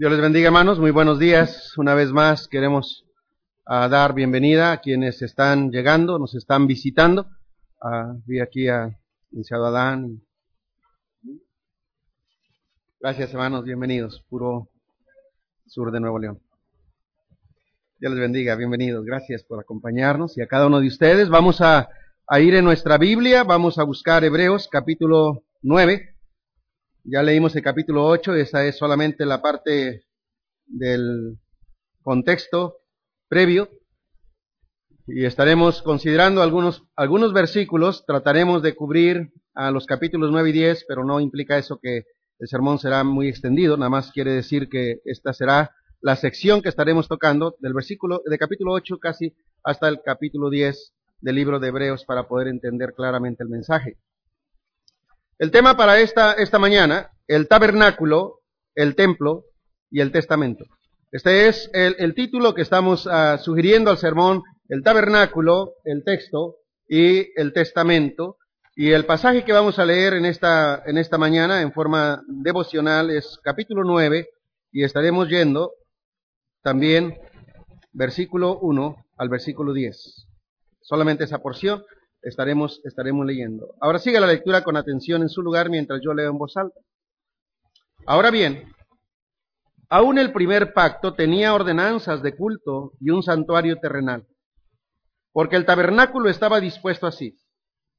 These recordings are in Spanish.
Dios les bendiga, hermanos. Muy buenos días. Una vez más queremos uh, dar bienvenida a quienes están llegando, nos están visitando. Uh, vi aquí a licenciado Adán. Gracias, hermanos. Bienvenidos. Puro sur de Nuevo León. Dios les bendiga. Bienvenidos. Gracias por acompañarnos. Y a cada uno de ustedes vamos a, a ir en nuestra Biblia. Vamos a buscar Hebreos capítulo 9. Ya leímos el capítulo 8, esa es solamente la parte del contexto previo. Y estaremos considerando algunos, algunos versículos, trataremos de cubrir a los capítulos 9 y 10, pero no implica eso que el sermón será muy extendido, nada más quiere decir que esta será la sección que estaremos tocando del versículo, de capítulo 8 casi hasta el capítulo 10 del libro de Hebreos para poder entender claramente el mensaje. El tema para esta, esta mañana, el tabernáculo, el templo y el testamento. Este es el, el título que estamos uh, sugiriendo al sermón, el tabernáculo, el texto y el testamento. Y el pasaje que vamos a leer en esta, en esta mañana en forma devocional es capítulo 9 y estaremos yendo también versículo 1 al versículo 10. Solamente esa porción estaremos, estaremos leyendo. Ahora siga la lectura con atención en su lugar mientras yo leo en voz alta. Ahora bien, aún el primer pacto tenía ordenanzas de culto y un santuario terrenal, porque el tabernáculo estaba dispuesto así.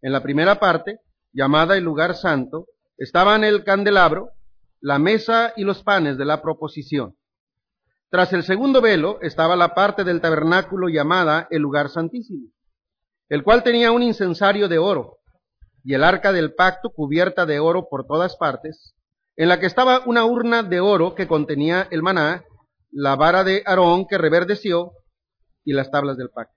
En la primera parte, llamada el lugar santo, estaban el candelabro, la mesa y los panes de la proposición. Tras el segundo velo estaba la parte del tabernáculo llamada el lugar santísimo el cual tenía un incensario de oro, y el arca del pacto cubierta de oro por todas partes, en la que estaba una urna de oro que contenía el maná, la vara de Aarón que reverdeció, y las tablas del pacto.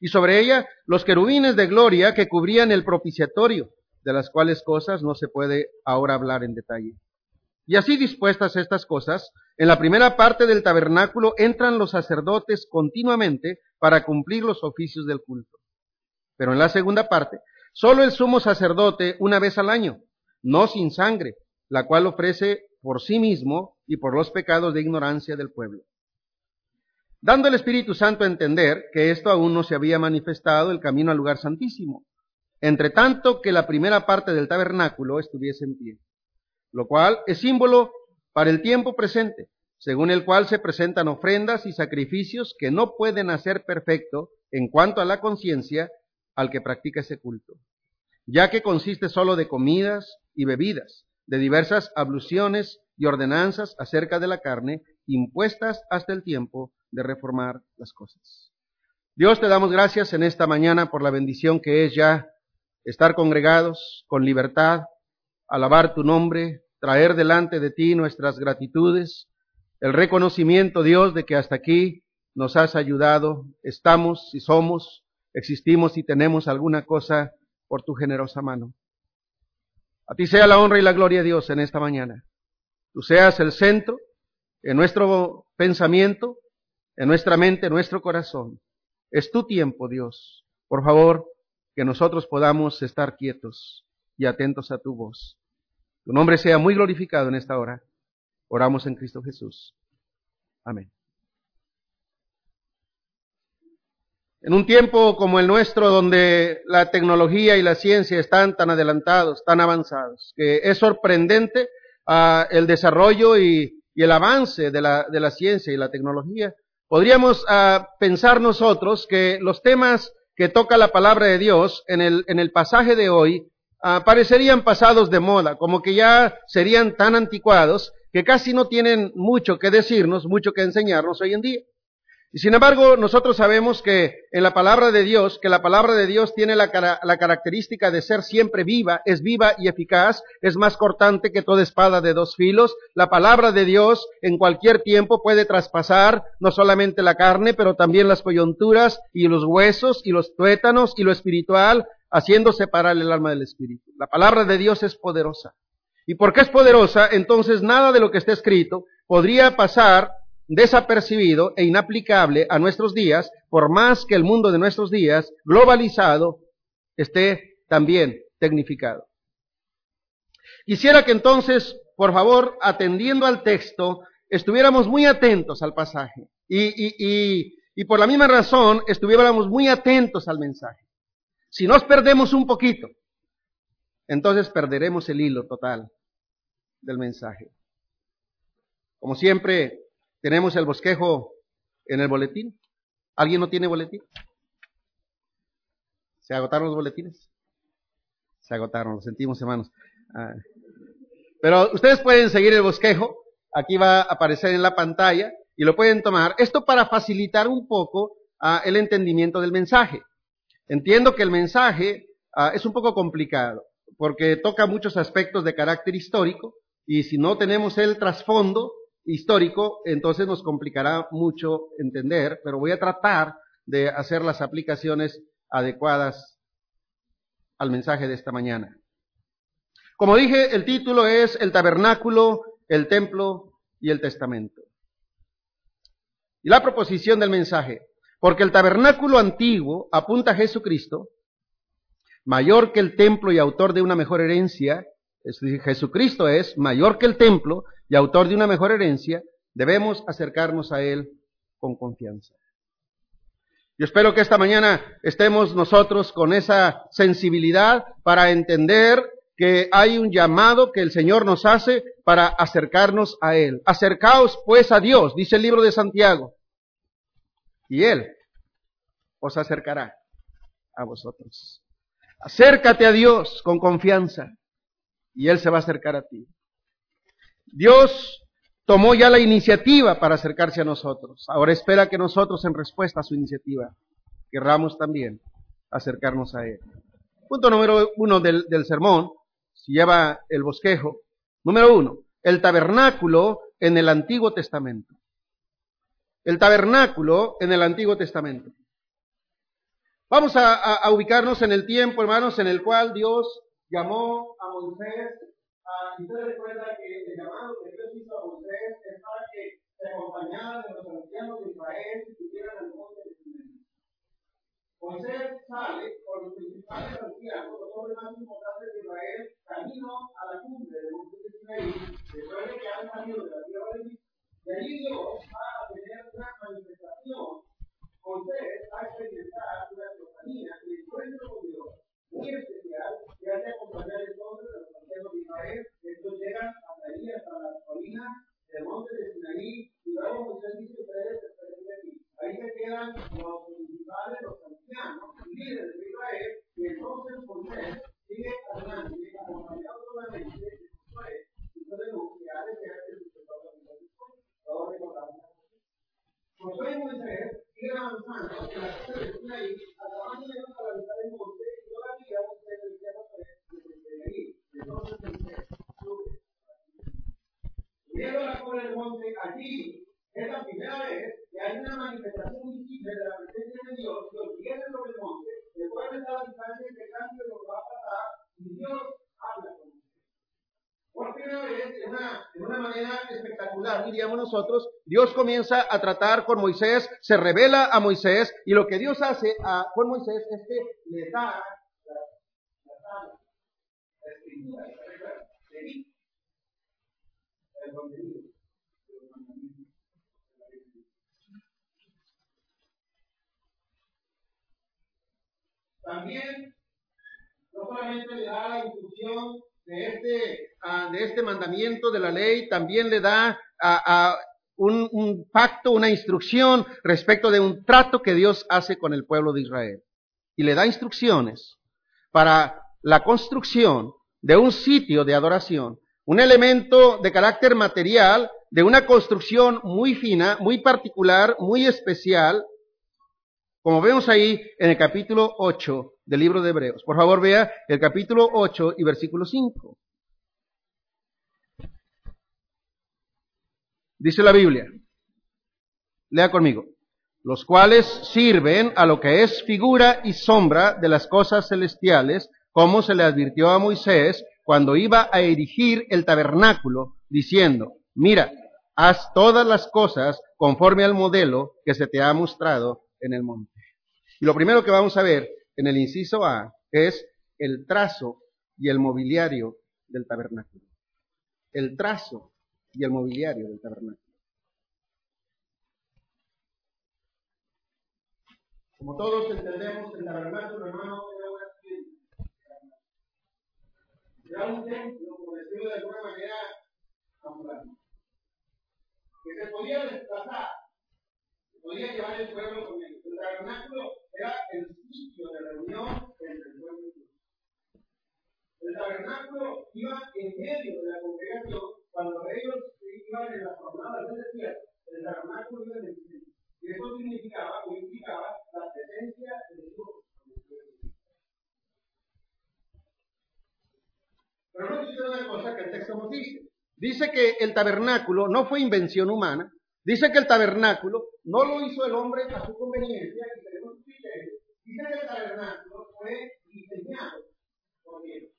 Y sobre ella los querubines de gloria que cubrían el propiciatorio, de las cuales cosas no se puede ahora hablar en detalle. Y así dispuestas estas cosas, en la primera parte del tabernáculo entran los sacerdotes continuamente para cumplir los oficios del culto. Pero en la segunda parte, solo el sumo sacerdote una vez al año, no sin sangre, la cual ofrece por sí mismo y por los pecados de ignorancia del pueblo. Dando el Espíritu Santo a entender que esto aún no se había manifestado el camino al lugar santísimo, entre tanto que la primera parte del tabernáculo estuviese en pie, lo cual es símbolo para el tiempo presente, según el cual se presentan ofrendas y sacrificios que no pueden hacer perfecto en cuanto a la conciencia al que practica ese culto, ya que consiste solo de comidas y bebidas, de diversas abluciones y ordenanzas acerca de la carne, impuestas hasta el tiempo de reformar las cosas. Dios te damos gracias en esta mañana por la bendición que es ya estar congregados con libertad, alabar tu nombre, traer delante de ti nuestras gratitudes, el reconocimiento, Dios, de que hasta aquí nos has ayudado, estamos y somos existimos y tenemos alguna cosa por tu generosa mano. A ti sea la honra y la gloria de Dios en esta mañana. Tú seas el centro en nuestro pensamiento, en nuestra mente, en nuestro corazón. Es tu tiempo, Dios. Por favor, que nosotros podamos estar quietos y atentos a tu voz. Tu nombre sea muy glorificado en esta hora. Oramos en Cristo Jesús. Amén. En un tiempo como el nuestro, donde la tecnología y la ciencia están tan adelantados, tan avanzados, que es sorprendente uh, el desarrollo y, el avance de la, de la ciencia y la tecnología, podríamos uh, pensar nosotros que los temas que toca la palabra de Dios en el, en el pasaje de hoy uh, parecerían pasados de moda, como que ya serían tan anticuados que casi no tienen mucho que decirnos, mucho que enseñarnos hoy en día. Y sin embargo, nosotros sabemos que en la palabra de Dios, que la palabra de Dios tiene la, cara, la, característica de ser siempre viva, es viva y eficaz, es más cortante que toda espada de dos filos. La palabra de Dios en cualquier tiempo puede traspasar no solamente la carne, pero también las coyunturas y los huesos y los tuétanos y lo espiritual, haciendo separar el alma del espíritu. La palabra de Dios es poderosa. Y porque es poderosa, entonces nada de lo que está escrito podría pasar desapercibido e inaplicable a nuestros días, por más que el mundo de nuestros días, globalizado, esté también tecnificado. Quisiera que entonces, por favor, atendiendo al texto, estuviéramos muy atentos al pasaje y, y, y, y por la misma razón estuviéramos muy atentos al mensaje. Si nos perdemos un poquito, entonces perderemos el hilo total del mensaje. Como siempre, tenemos el bosquejo en el boletín. ¿Alguien no tiene boletín? ¿Se agotaron los boletines? Se agotaron, lo sentimos hermanos. Ah. Pero ustedes pueden seguir el bosquejo, aquí va a aparecer en la pantalla y lo pueden tomar. Esto para facilitar un poco ah, el entendimiento del mensaje. Entiendo que el mensaje ah, es un poco complicado porque toca muchos aspectos de carácter histórico y si no tenemos el trasfondo histórico, entonces nos complicará mucho entender, pero voy a tratar de hacer las aplicaciones adecuadas al mensaje de esta mañana. Como dije, el título es El tabernáculo, el templo y el testamento. Y la proposición del mensaje, porque el tabernáculo antiguo apunta a Jesucristo, mayor que el templo y autor de una mejor herencia, Jesucristo es mayor que el templo y autor de una mejor herencia, debemos acercarnos a Él con confianza. Yo espero que esta mañana estemos nosotros con esa sensibilidad para entender que hay un llamado que el Señor nos hace para acercarnos a Él. Acercaos pues a Dios, dice el libro de Santiago, y Él os acercará a vosotros. Acércate a Dios con confianza y Él se va a acercar a ti. Dios tomó ya la iniciativa para acercarse a nosotros. Ahora espera que nosotros, en respuesta a su iniciativa, querramos también acercarnos a Él. Punto número uno del, del sermón, si lleva el bosquejo. Número uno, el tabernáculo en el Antiguo Testamento. El tabernáculo en el Antiguo Testamento. Vamos a, a, ubicarnos en el tiempo, hermanos, en el cual Dios llamó a Moisés y usted recuerda que el llamado que Dios hizo a Moisés es para que se acompañara de los ancianos de Israel y tuvieran el monte de Sinaí. Moisés sale con los principales ancianos, los hombres más importantes de Israel, camino a la cumbre del monte de Sinaí, después de que han salido de la tierra de Egipto. Y allí Dios va a tener una manifestación. Moisés va a experimentar una teofanía, el encuentro con Dios muy especial, que hace acompañar entonces a los ancianos de Israel. Estos llegan hasta ahí, hasta la colina del monte de Sinaí, y luego Moisés dice: Ustedes esperen de aquí. Ahí se quedan los principales, los ancianos, líderes de Israel, y entonces Moisés sigue adelante, acompañado solamente de Josué, hijo de Luz, que ha de ser el sucesor de Moisés. Todos recordamos. Josué y Moisés siguen avanzando en la costa de Sinaí, acabando de llegar a la mitad del monte, Subiendo la cola del monte, allí es la primera vez que hay una manifestación de la presencia de Dios. Dios viene sobre el monte, después de la distancia de cambio lo va a pasar y Dios habla con usted. Por primera vez, de una, manera espectacular, diríamos nosotros, Dios comienza a tratar con Moisés, se revela a Moisés y lo que Dios hace con Moisés es que le da también, no solamente le da la instrucción de este, uh, de este mandamiento de la ley, también le da a, un, pacto, una instrucción respecto de un trato que Dios hace con el pueblo de Israel. Y le da instrucciones para la construcción de un sitio de adoración, un elemento de carácter material, de una construcción muy fina, muy particular, muy especial, como vemos ahí en el capítulo 8 del libro de Hebreos. Por favor, vea el capítulo 8 y versículo 5. Dice la Biblia, lea conmigo, los cuales sirven a lo que es figura y sombra de las cosas celestiales, como se le advirtió a Moisés cuando iba a erigir el tabernáculo, diciendo, mira, haz todas las cosas conforme al modelo que se te ha mostrado en el monte. Y lo primero que vamos a ver en el inciso A es el trazo y el mobiliario del tabernáculo. El trazo y el mobiliario del tabernáculo. Como todos entendemos, el tabernáculo, hermano, templo, por decirlo de alguna manera, ambulante. Que se podía desplazar, se podía llevar el pueblo con él. El tabernáculo era el sitio de reunión entre el pueblo y Dios. El tabernáculo iba en medio de la congregación cuando ellos iban en las jornadas del desierto. El tabernáculo iba en el medio. Y eso significaba o implicaba la presencia de Dios. Pero no dice una cosa que el texto nos dice. Dice que el tabernáculo no fue invención humana. Dice que el tabernáculo no lo hizo el hombre a su conveniencia y. Dice que el tabernáculo fue diseñado por Dios.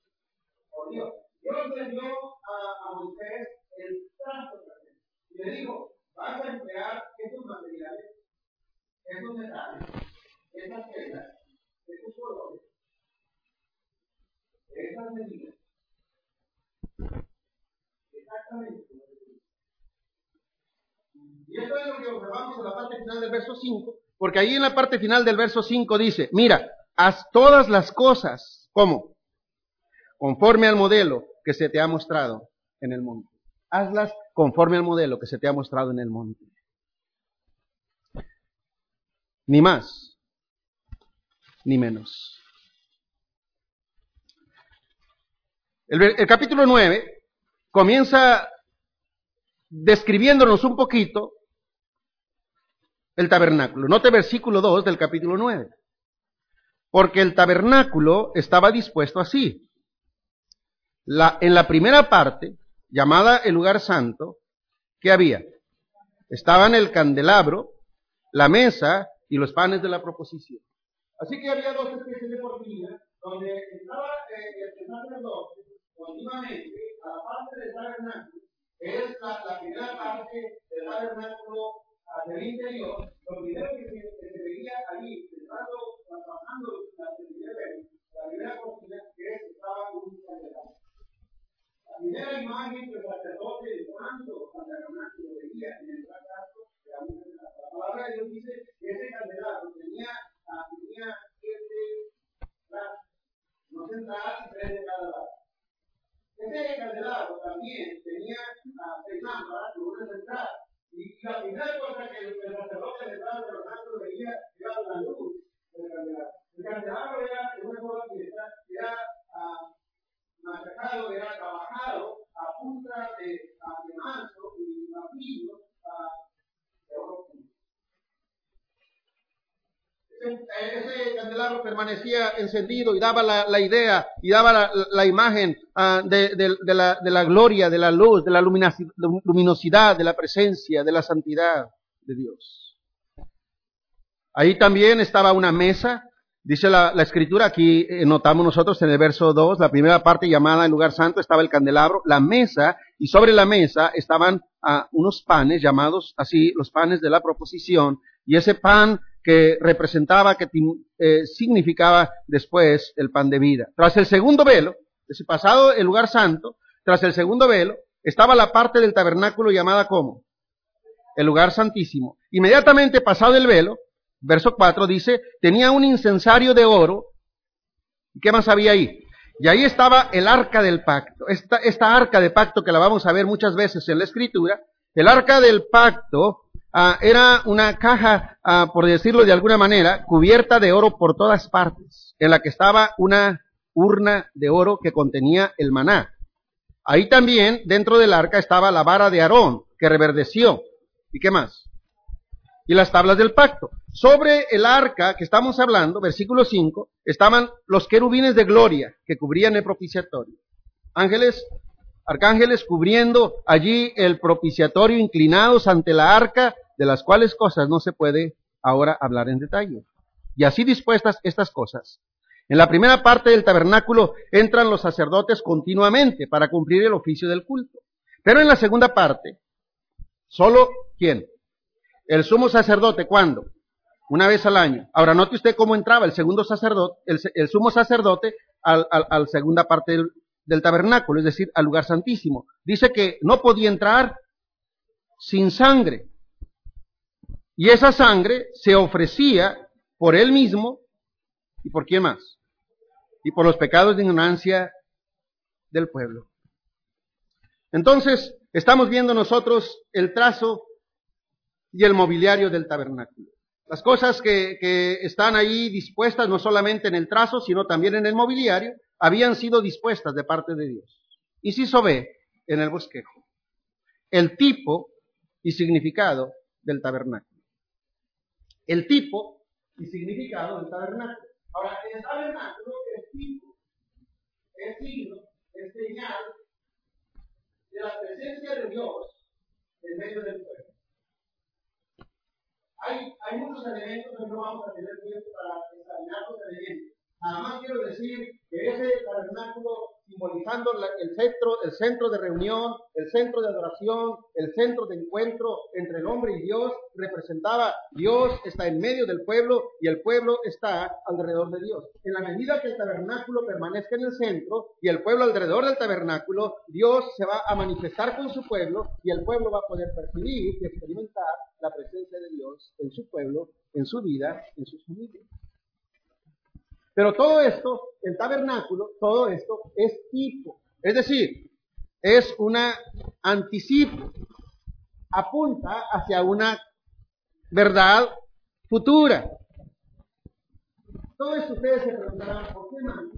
Por Dios. Dios le dio a, a Moisés el trazo y le dijo, vas a emplear estos materiales, estos metales, estas piedras, estos colores, esas medidas Exactamente. Y esto es lo que observamos en la parte final del verso 5, porque ahí en la parte final del verso 5 dice, mira, haz todas las cosas, ¿cómo? Conforme al modelo que se te ha mostrado en el monte. Hazlas conforme al modelo que se te ha mostrado en el monte. Ni más, ni menos. El, capítulo 9 comienza describiéndonos un poquito el tabernáculo. Note versículo 2 del capítulo 9. Porque el tabernáculo estaba dispuesto así. En la primera parte, llamada el lugar santo, ¿qué había? Estaban el candelabro, la mesa y los panes de la proposición. Así que había dos especies de cortina donde estaba eh, el sacerdote continuamente a la parte del tabernáculo, que es la, la primera parte del tabernáculo hacia el interior, lo primero que se, que se veía allí, entrando, trabajando la primera la primera cortina, que es estaba un candelabro. La primera imagen que el sacerdote del santo tabernáculo veía en el fracaso era. La palabra de Dios dice que ese candelabro tenía, tenía siete brazos, no central y tres de cada lado. Ese candelabro también tenía lámparas con una central. Y la primera cosa que el, sacerdote de estaba lo veía era la luz del candelabro. El candelabro era en una sola pieza, era uh, machacado, era trabajado a punta de, de manso y martillo uh, de oro ese candelabro permanecía encendido y daba la, idea y daba la, imagen uh, de, la, gloria, de la luz, de la luminosidad, de la presencia, de la santidad de Dios. Ahí también estaba una mesa, dice la, escritura, aquí eh, notamos nosotros en el verso 2, la primera parte llamada el lugar santo estaba el candelabro, la mesa, y sobre la mesa estaban uh, unos panes llamados así, los panes de la proposición, y ese pan que representaba, que eh, significaba después el pan de vida. Tras el segundo velo, ese pasado el lugar santo, tras el segundo velo, estaba la parte del tabernáculo llamada como el lugar santísimo. Inmediatamente pasado el velo, verso 4 dice, tenía un incensario de oro. ¿Y qué más había ahí? Y ahí estaba el arca del pacto. Esta, esta arca de pacto que la vamos a ver muchas veces en la escritura, el arca del pacto Ah, era una caja, ah, por decirlo de alguna manera, cubierta de oro por todas partes, en la que estaba una urna de oro que contenía el maná. Ahí también, dentro del arca, estaba la vara de Aarón, que reverdeció. ¿Y qué más? Y las tablas del pacto. Sobre el arca que estamos hablando, versículo 5, estaban los querubines de gloria que cubrían el propiciatorio. Ángeles arcángeles cubriendo allí el propiciatorio, inclinados ante la arca, de las cuales cosas no se puede ahora hablar en detalle. Y así dispuestas estas cosas. En la primera parte del tabernáculo entran los sacerdotes continuamente para cumplir el oficio del culto. Pero en la segunda parte, solo quién? El sumo sacerdote, ¿cuándo? Una vez al año. Ahora note usted cómo entraba el segundo sacerdote, el, sumo sacerdote al, al, segunda parte del tabernáculo, es decir, al lugar santísimo. Dice que no podía entrar sin sangre. Y esa sangre se ofrecía por él mismo y por quién más. Y por los pecados de ignorancia del pueblo. Entonces, estamos viendo nosotros el trazo y el mobiliario del tabernáculo. Las cosas que, que, están ahí dispuestas, no solamente en el trazo, sino también en el mobiliario, habían sido dispuestas de parte de Dios. Y si ve en el bosquejo. El tipo y significado del tabernáculo. El tipo y significado del tabernáculo. Ahora, el tabernáculo es tipo, es signo, es señal de la presencia de Dios en medio del pueblo. Hay, hay muchos elementos que no vamos a tener tiempo para examinar los elementos. Nada más quiero decir que ese tabernáculo simbolizando el centro, el centro de reunión, el centro de adoración, el centro de encuentro entre el hombre y Dios, representaba Dios está en medio del pueblo y el pueblo está alrededor de Dios. En la medida que el tabernáculo permanezca en el centro y el pueblo alrededor del tabernáculo, Dios se va a manifestar con su pueblo y el pueblo va a poder percibir y experimentar la presencia de Dios en su pueblo, en su vida, en sus familias. Pero todo esto, el tabernáculo, todo esto es tipo. Es decir, es una anticipo, apunta hacia una verdad futura. Todo esto ustedes se preguntarán, ¿por qué no? ¿Por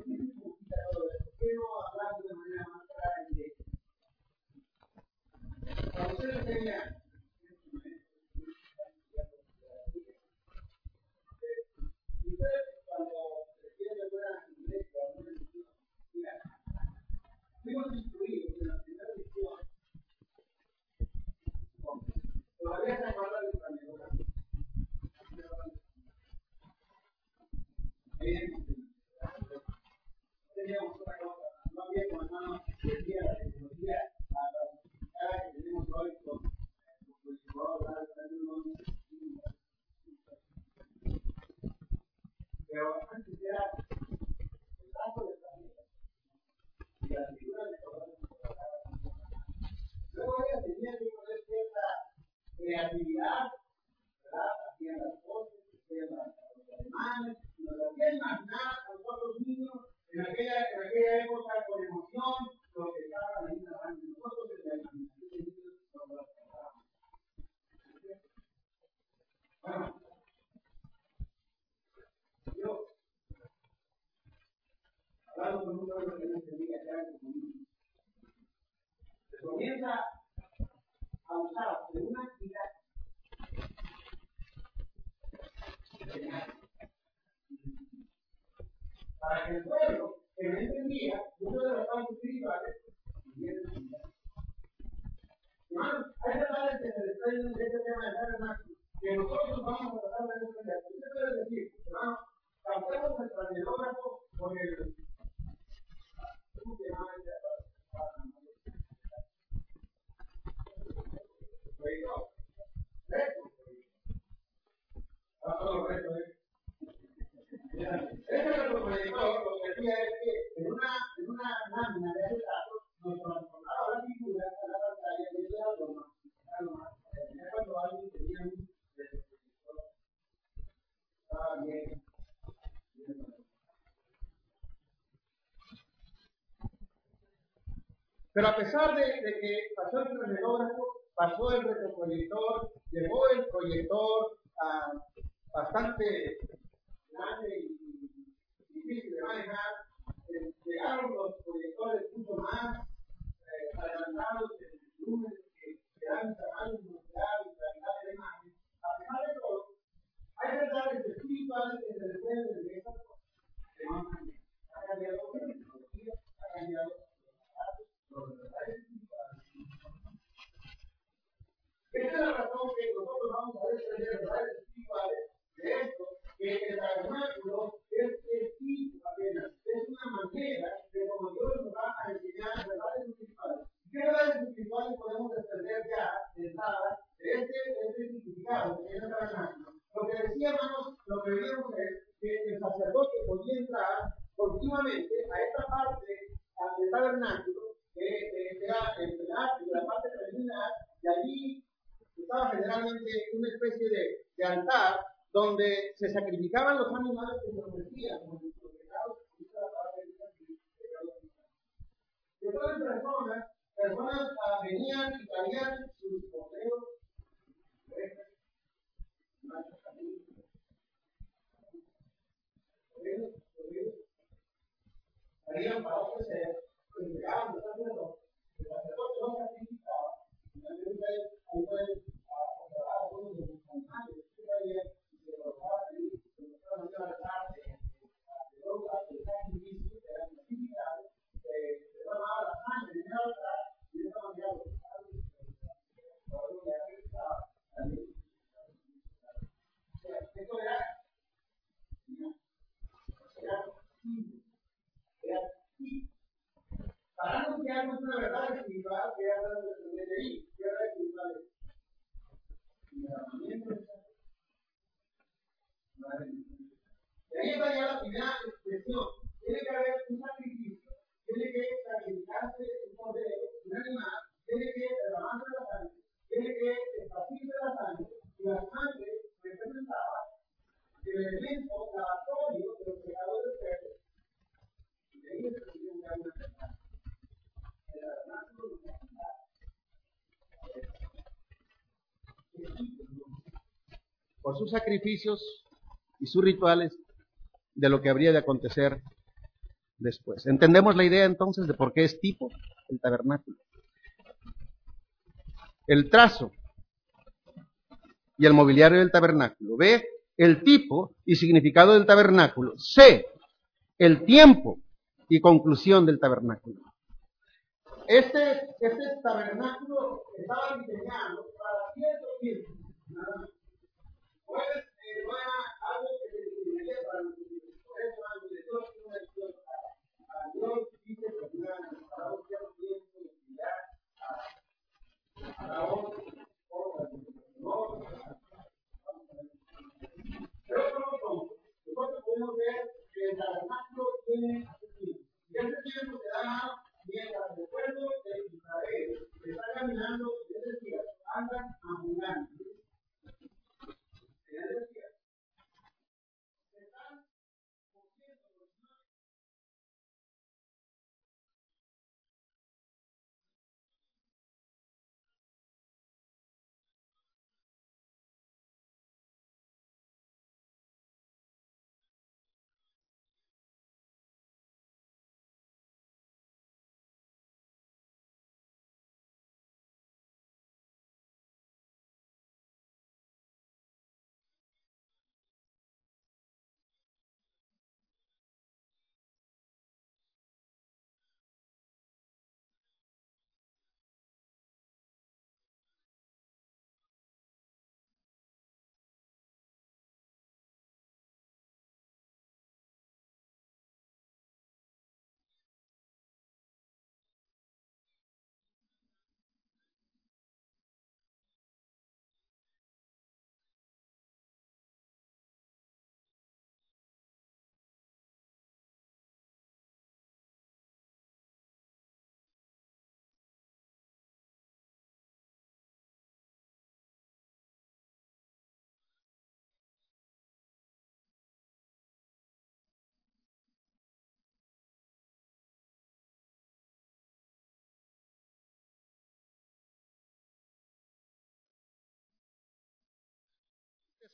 qué no hablar de manera más clara y directa? Ustedes fuimos instruidos en la primera lección. Todavía se acuerda de nuestra memoria. Teníamos otra cosa, no había decía la tecnología, la que tenemos hoy con pero antes era el tanto de Luego ella tenía que poner cierta creatividad, ¿verdad? Hacían las cosas, hacían los alemanes, nos hacían imaginar a nosotros niños en aquella, en aquella época con emoción lo que estaban ahí trabajando. Nosotros en la imaginación de niños nos lo Bueno, yo, con un pueblo que no entendía ya se comienza a usar de una actividad para que el pueblo que no entendía muchos de los campos espirituales Hermanos, hay detalles que se desprenden de este tema del tabernáculo que nosotros vamos a tratar de entender. Usted puede decir, hermano, causemos el planeógrafo con el este retroproyector lo que hacía es que en una, en una acetato nos transformaba la figura a la pantalla y eso era lo más, era lo más. cuando alguien tenía un retroproyector, estaba bien. Pero a pesar de, que pasó el cronotógrafo, pasó el retroproyector, llegó el proyector a bastante sus sacrificios y sus rituales de lo que habría de acontecer después. ¿Entendemos la idea entonces de por qué es tipo el tabernáculo? El trazo y el mobiliario del tabernáculo. B, el tipo y significado del tabernáculo. C, el tiempo y conclusión del tabernáculo. Este, este tabernáculo estaba diseñado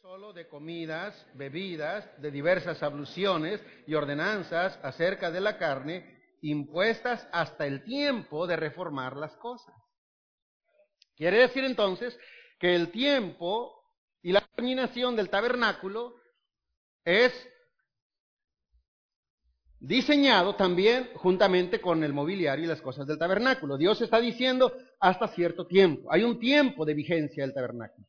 solo de comidas, bebidas, de diversas abluciones y ordenanzas acerca de la carne, impuestas hasta el tiempo de reformar las cosas. Quiere decir entonces que el tiempo y la terminación del tabernáculo es diseñado también juntamente con el mobiliario y las cosas del tabernáculo. Dios está diciendo hasta cierto tiempo. Hay un tiempo de vigencia del tabernáculo.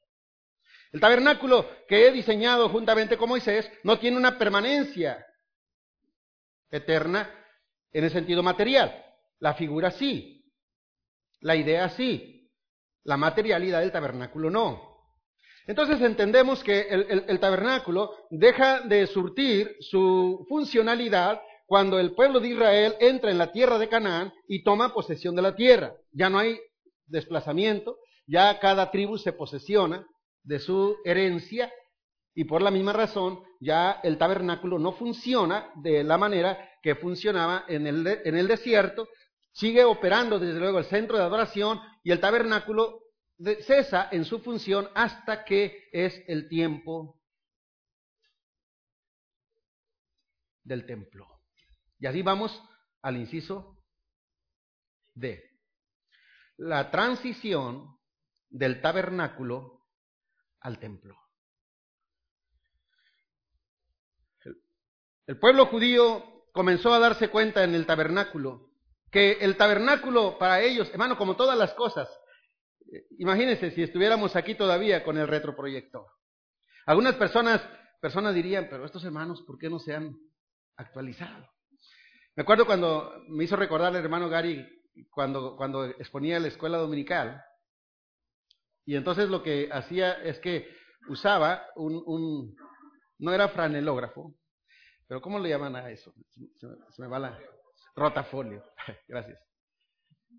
El tabernáculo que he diseñado juntamente con Moisés no tiene una permanencia eterna en el sentido material. La figura sí, la idea sí, la materialidad del tabernáculo no. Entonces entendemos que el, el, tabernáculo deja de surtir su funcionalidad cuando el pueblo de Israel entra en la tierra de Canaán y toma posesión de la tierra. Ya no hay desplazamiento, ya cada tribu se posesiona de su herencia y por la misma razón ya el tabernáculo no funciona de la manera que funcionaba en el, en el desierto, sigue operando desde luego el centro de adoración y el tabernáculo cesa en su función hasta que es el tiempo del templo. Y así vamos al inciso D. La transición del tabernáculo al templo. El pueblo judío comenzó a darse cuenta en el tabernáculo que el tabernáculo para ellos, hermano, como todas las cosas, eh, imagínense si estuviéramos aquí todavía con el retroproyector. Algunas personas, personas dirían, pero estos hermanos, ¿por qué no se han actualizado? Me acuerdo cuando me hizo recordar el hermano Gary cuando, cuando exponía la escuela dominical, y entonces lo que hacía es que usaba un, no era franelógrafo, pero ¿cómo le llaman a eso? Se me, va la rotafolio. Gracias.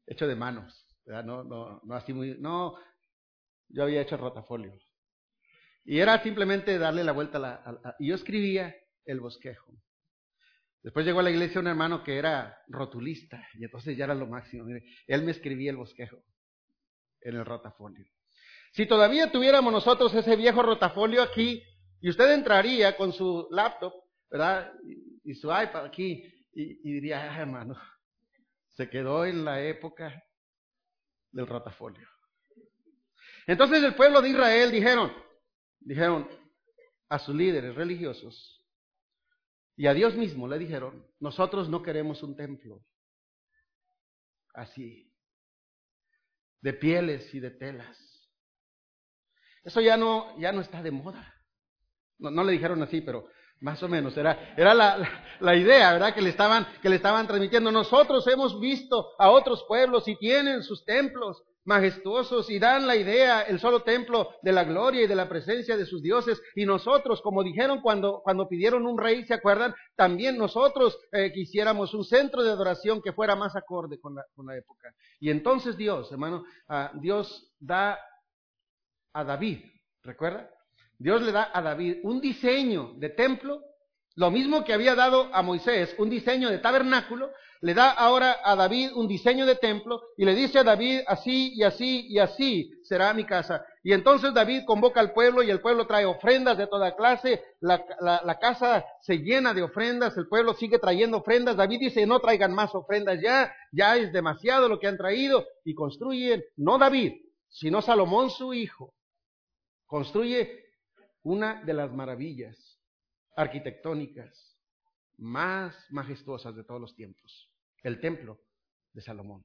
Hecho de manos. No, no, no así muy. No, yo había hecho rotafolio. Y era simplemente darle la vuelta a la. y yo escribía el bosquejo. Después llegó a la iglesia un hermano que era rotulista, y entonces ya era lo máximo. él me escribía el bosquejo en el rotafolio. Si todavía tuviéramos nosotros ese viejo rotafolio aquí, y usted entraría con su laptop, ¿verdad? Y, su iPad aquí, y, diría, ah, hermano, se quedó en la época del rotafolio. Entonces el pueblo de Israel dijeron, dijeron a sus líderes religiosos, y a Dios mismo le dijeron, nosotros no queremos un templo así, de pieles y de telas. Eso ya no, ya no está de moda. No, no le dijeron así, pero más o menos era, era la, la, idea, ¿verdad? Que le, estaban, que le estaban transmitiendo. Nosotros hemos visto a otros pueblos y tienen sus templos majestuosos y dan la idea, el solo templo de la gloria y de la presencia de sus dioses. Y nosotros, como dijeron cuando, cuando pidieron un rey, ¿se acuerdan? También nosotros eh, quisiéramos un centro de adoración que fuera más acorde con la, con la época. Y entonces Dios, hermano, ah, Dios da a David, ¿recuerda? Dios le da a David un diseño de templo lo mismo que había dado a Moisés un diseño de tabernáculo, le da ahora a David un diseño de templo y le dice a David así y así y así será mi casa. Y entonces David convoca al pueblo y el pueblo trae ofrendas de toda clase, la, la, casa se llena de ofrendas, el pueblo sigue trayendo ofrendas, David dice no traigan más ofrendas ya, ya es demasiado lo que han traído y construyen, no David, sino Salomón su hijo, construye una de las maravillas arquitectónicas más majestuosas de todos los tiempos, el templo de Salomón.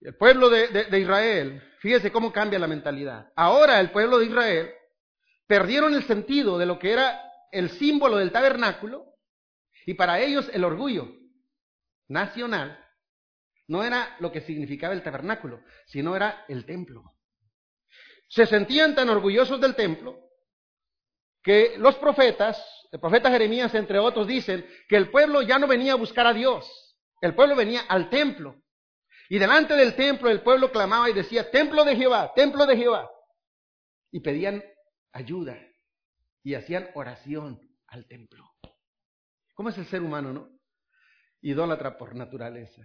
El pueblo de, Israel, fíjese cómo cambia la mentalidad. Ahora el pueblo de Israel perdieron el sentido de lo que era el símbolo del tabernáculo y para ellos el orgullo nacional no era lo que significaba el tabernáculo, sino era el templo. Se sentían tan orgullosos del templo que los profetas, el profeta Jeremías entre otros, dicen que el pueblo ya no venía a buscar a Dios, el pueblo venía al templo. Y delante del templo el pueblo clamaba y decía, templo de Jehová, templo de Jehová. Y pedían ayuda y hacían oración al templo. ¿Cómo es el ser humano, no? Idólatra por naturaleza.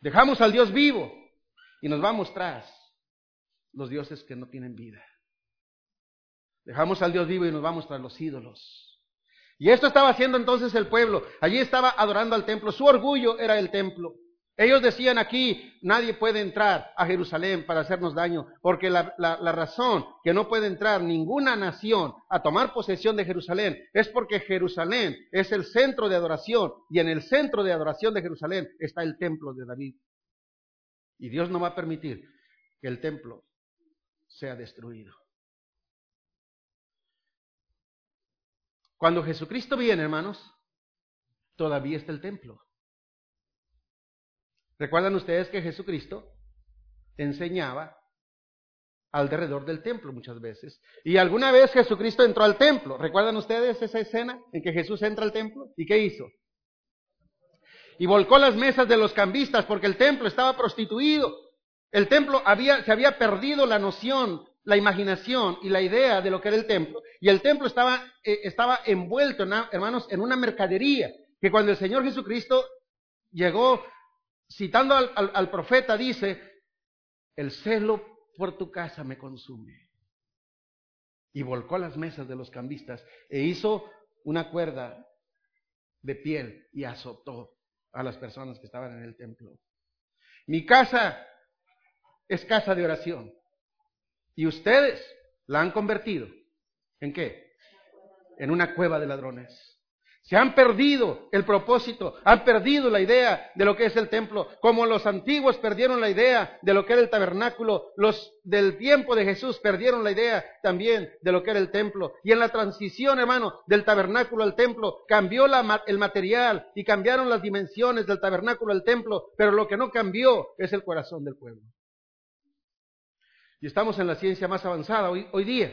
Dejamos al Dios vivo y nos vamos tras los dioses que no tienen vida. Dejamos al Dios vivo y nos vamos tras los ídolos. Y esto estaba haciendo entonces el pueblo. Allí estaba adorando al templo. Su orgullo era el templo. Ellos decían aquí, nadie puede entrar a Jerusalén para hacernos daño, porque la, razón que no puede entrar ninguna nación a tomar posesión de Jerusalén es porque Jerusalén es el centro de adoración y en el centro de adoración de Jerusalén está el templo de David. Y Dios no va a permitir que el templo sea destruido. Cuando Jesucristo viene, hermanos, todavía está el templo. ¿Recuerdan ustedes que Jesucristo enseñaba alrededor del templo muchas veces? Y alguna vez Jesucristo entró al templo. ¿Recuerdan ustedes esa escena en que Jesús entra al templo? ¿Y qué hizo? Y volcó las mesas de los cambistas porque el templo estaba prostituido. El templo había, se había perdido la noción, la imaginación y la idea de lo que era el templo. Y el templo estaba, eh, estaba envuelto, hermanos, en una mercadería. Que cuando el Señor Jesucristo llegó, citando al, profeta, dice, el celo por tu casa me consume. Y volcó las mesas de los cambistas e hizo una cuerda de piel y azotó a las personas que estaban en el templo. Mi casa es casa de oración. Y ustedes la han convertido. ¿En qué? En una cueva de ladrones. Se han perdido el propósito, han perdido la idea de lo que es el templo, como los antiguos perdieron la idea de lo que era el tabernáculo, los del tiempo de Jesús perdieron la idea también de lo que era el templo. Y en la transición, hermano, del tabernáculo al templo, cambió el material y cambiaron las dimensiones del tabernáculo al templo, pero lo que no cambió es el corazón del pueblo. Y estamos en la ciencia más avanzada hoy, día.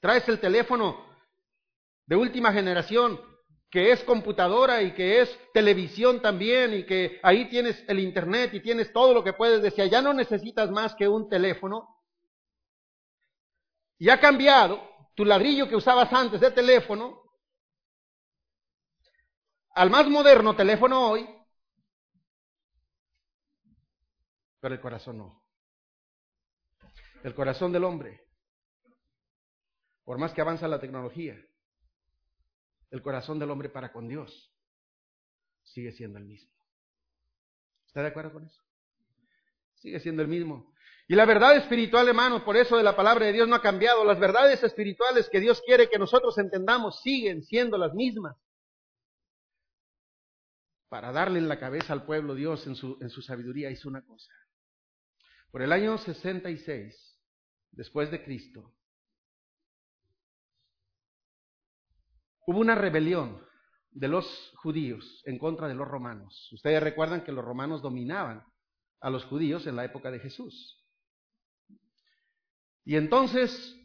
Traes el teléfono de última generación, que es computadora y que es televisión también y que ahí tienes el internet y tienes todo lo que puedes decir, ya no necesitas más que un teléfono. Y ha cambiado tu ladrillo que usabas antes de teléfono al más moderno teléfono hoy, pero el corazón no. El corazón del hombre, por más que avanza la tecnología, el corazón del hombre para con Dios sigue siendo el mismo. ¿Está de acuerdo con eso? Sigue siendo el mismo. Y la verdad espiritual, hermano, por eso de la palabra de Dios no ha cambiado. Las verdades espirituales que Dios quiere que nosotros entendamos siguen siendo las mismas. Para darle en la cabeza al pueblo, Dios en su, en su sabiduría hizo una cosa. Por el año 66, después de Cristo, hubo una rebelión de los judíos en contra de los romanos. Ustedes recuerdan que los romanos dominaban a los judíos en la época de Jesús. Y entonces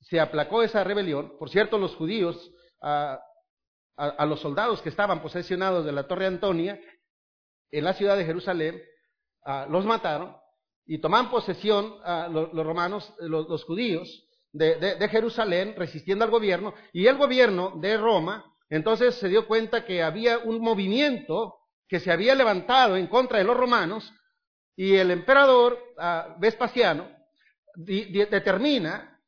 se aplacó esa rebelión. Por cierto, los judíos, a, los soldados que estaban posesionados de la Torre Antonia, en la ciudad de Jerusalén, los mataron y toman posesión los, romanos, los judíos, de, Jerusalén resistiendo al gobierno y el gobierno de Roma entonces se dio cuenta que había un movimiento que se había levantado en contra de los romanos y el emperador ah, Vespasiano determina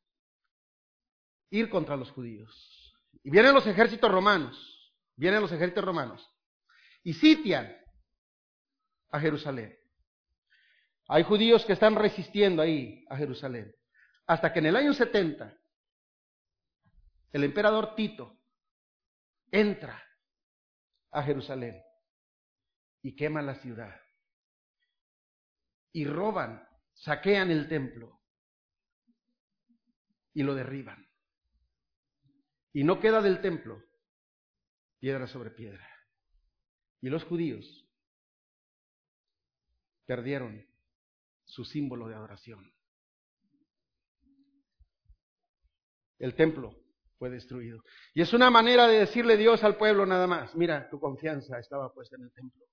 ir contra los judíos. Y vienen los ejércitos romanos, vienen los ejércitos romanos y sitian a Jerusalén. Hay judíos que están resistiendo ahí a Jerusalén. Hasta que en el año 70, el emperador Tito entra a Jerusalén y quema la ciudad. Y roban, saquean el templo y lo derriban. Y no queda del templo piedra sobre piedra. Y los judíos perdieron su símbolo de adoración. El templo fue destruido. Y es una manera de decirle Dios al pueblo nada más, mira, tu confianza estaba puesta en el templo.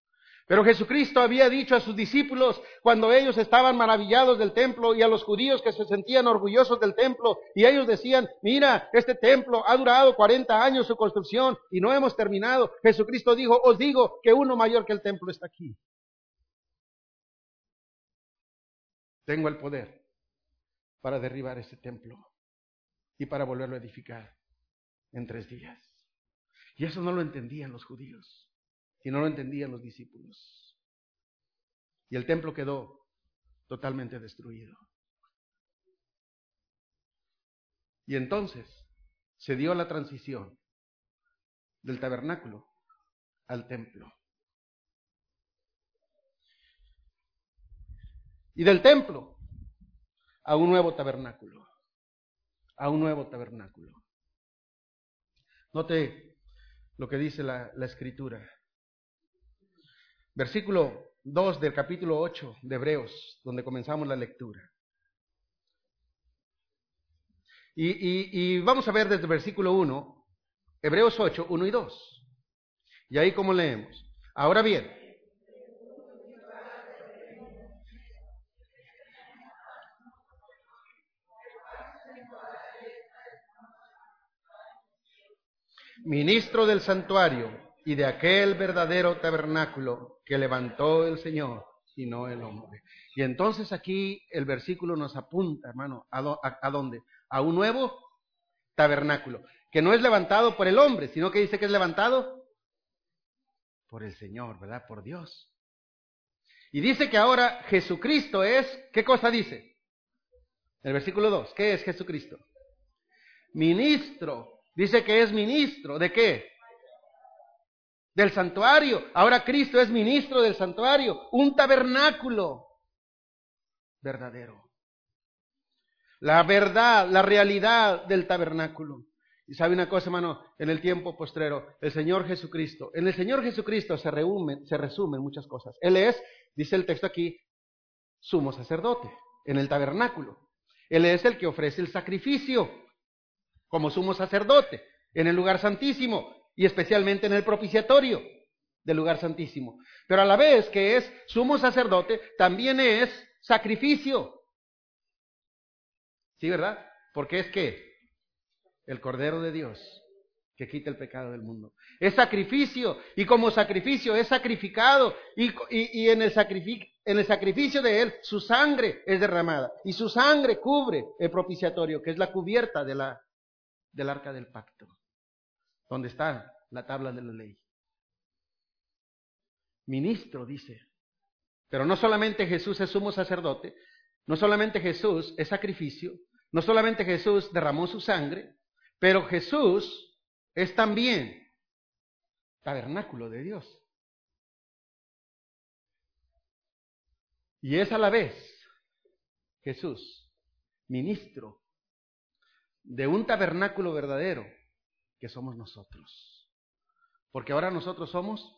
Pero Jesucristo había dicho a sus discípulos cuando ellos estaban maravillados del templo y a los judíos que se sentían orgullosos del templo y ellos decían, mira, este templo ha durado 40 años su construcción y no hemos terminado. Jesucristo dijo, os digo que uno mayor que el templo está aquí. Tengo el poder para derribar ese templo y para volverlo a edificar en tres días. Y eso no lo entendían los judíos y no lo entendían los discípulos. Y el templo quedó totalmente destruido. Y entonces se dio la transición del tabernáculo al templo. Y del templo a un nuevo tabernáculo a un nuevo tabernáculo. Note lo que dice la, escritura. Versículo 2 del capítulo 8 de Hebreos, donde comenzamos la lectura. Y, y, vamos a ver desde el versículo 1, Hebreos 8, 1 y 2. Y ahí como leemos. Ahora bien, ministro del santuario y de aquel verdadero tabernáculo que levantó el Señor y no el hombre. Y entonces aquí el versículo nos apunta, hermano, ¿a, dónde? A un nuevo tabernáculo, que no es levantado por el hombre, sino que dice que es levantado por el Señor, ¿verdad? Por Dios. Y dice que ahora Jesucristo es, ¿qué cosa dice? El versículo 2, ¿qué es Jesucristo? Ministro. Dice que es ministro. ¿De qué? Del santuario. Ahora Cristo es ministro del santuario. Un tabernáculo verdadero. La verdad, la realidad del tabernáculo. Y sabe una cosa, hermano, en el tiempo postrero, el Señor Jesucristo, en el Señor Jesucristo se, reúnen, se resumen muchas cosas. Él es, dice el texto aquí, sumo sacerdote en el tabernáculo. Él es el que ofrece el sacrificio como sumo sacerdote en el lugar santísimo y especialmente en el propiciatorio del lugar santísimo. Pero a la vez que es sumo sacerdote, también es sacrificio. ¿Sí, verdad? Porque es que el Cordero de Dios que quita el pecado del mundo. Es sacrificio y como sacrificio es sacrificado y, y, en, el en el sacrificio de Él su sangre es derramada y su sangre cubre el propiciatorio, que es la cubierta de la, del arca del pacto, donde está la tabla de la ley. Ministro, dice. Pero no solamente Jesús es sumo sacerdote, no solamente Jesús es sacrificio, no solamente Jesús derramó su sangre, pero Jesús es también tabernáculo de Dios. Y es a la vez Jesús, ministro de un tabernáculo verdadero que somos nosotros. Porque ahora nosotros somos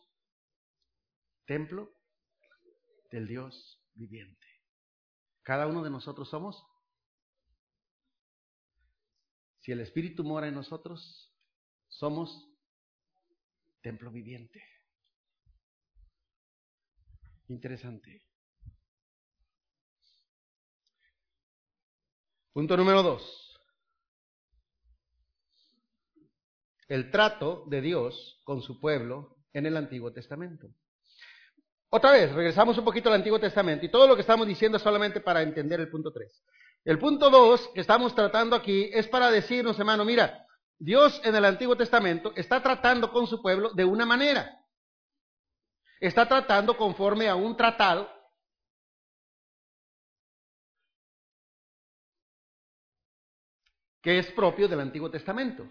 templo del Dios viviente. Cada uno de nosotros somos si el Espíritu mora en nosotros, somos templo viviente. Interesante. Punto número dos. El trato de Dios con su pueblo en el Antiguo Testamento. Otra vez, regresamos un poquito al Antiguo Testamento y todo lo que estamos diciendo es solamente para entender el punto tres. El punto dos que estamos tratando aquí es para decirnos, hermano, mira, Dios en el Antiguo Testamento está tratando con su pueblo de una manera. Está tratando conforme a un tratado que es propio del Antiguo Testamento.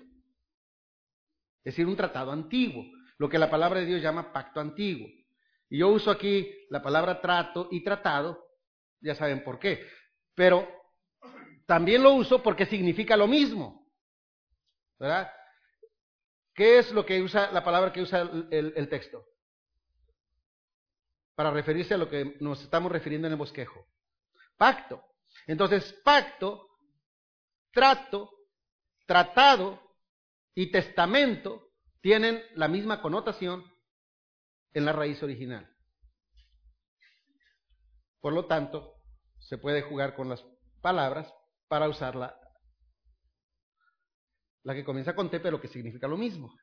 Es decir, un tratado antiguo, lo que la palabra de Dios llama pacto antiguo. Y yo uso aquí la palabra trato y tratado, ya saben por qué. Pero también lo uso porque significa lo mismo. ¿Verdad? ¿Qué es lo que usa la palabra que usa el, el, texto? Para referirse a lo que nos estamos refiriendo en el bosquejo. Pacto. Entonces, pacto, trato, tratado y testamento tienen la misma connotación en la raíz original. Por lo tanto, se puede jugar con las palabras para usarla. La que comienza con T, pero que significa lo mismo.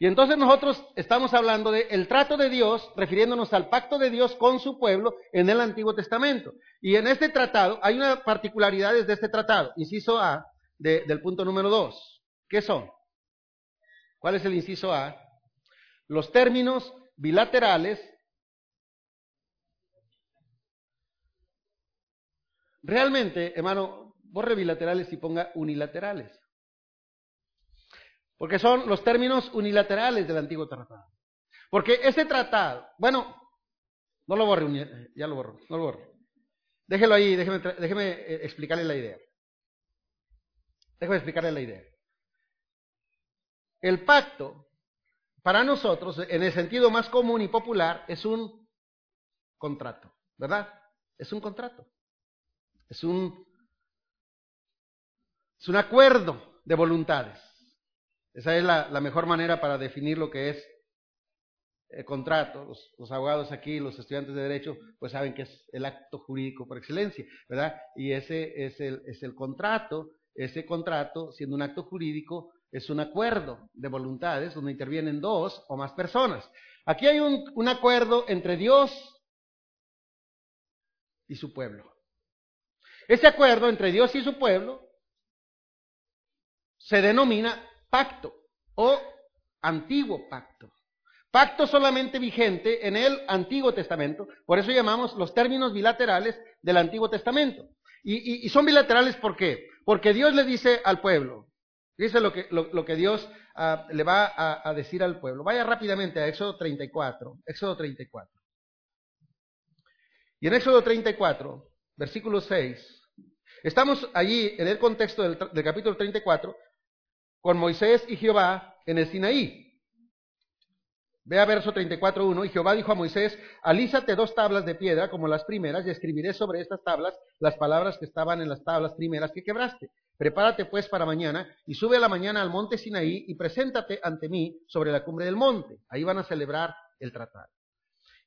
Y entonces nosotros estamos hablando del el trato de Dios, refiriéndonos al pacto de Dios con su pueblo en el Antiguo Testamento. Y en este tratado hay una particularidad de este tratado, inciso A, del punto número 2. ¿Qué son? ¿Cuál es el inciso A? Los términos bilaterales Realmente, hermano, borre bilaterales y ponga unilaterales. Porque son los términos unilaterales del antiguo tratado. Porque ese tratado, bueno, no lo borre, ya lo borro, no lo borro. Déjelo ahí, déjeme, eh, explicarle la idea. Déjeme explicarle la idea. El pacto, para nosotros, en el sentido más común y popular, es un contrato, ¿verdad? Es un contrato. Es un es un acuerdo de voluntades. Esa es la, mejor manera para definir lo que es el contrato. Los, abogados aquí, los estudiantes de derecho, pues saben que es el acto jurídico por excelencia, ¿verdad? Y ese es el, es el contrato. Ese contrato, siendo un acto jurídico, es un acuerdo de voluntades donde intervienen dos o más personas. Aquí hay un, acuerdo entre Dios y su pueblo. Ese acuerdo entre Dios y su pueblo se denomina pacto o antiguo pacto. Pacto solamente vigente en el Antiguo Testamento, por eso llamamos los términos bilaterales del Antiguo Testamento. Y, son bilaterales. Porque Dios le dice al pueblo, dice lo que, lo, que Dios ah, le va a, a, decir al pueblo. Vaya rápidamente a Éxodo 34, Éxodo 34. Y en Éxodo 34, versículo 6, estamos allí en el contexto del, del capítulo 34 con Moisés y Jehová en el Sinaí. Vea verso 34.1, y Jehová dijo a Moisés, alízate dos tablas de piedra como las primeras, y escribiré sobre estas tablas las palabras que estaban en las tablas primeras que quebraste. Prepárate pues para mañana, y sube a la mañana al monte Sinaí, y preséntate ante mí sobre la cumbre del monte. Ahí van a celebrar el tratado.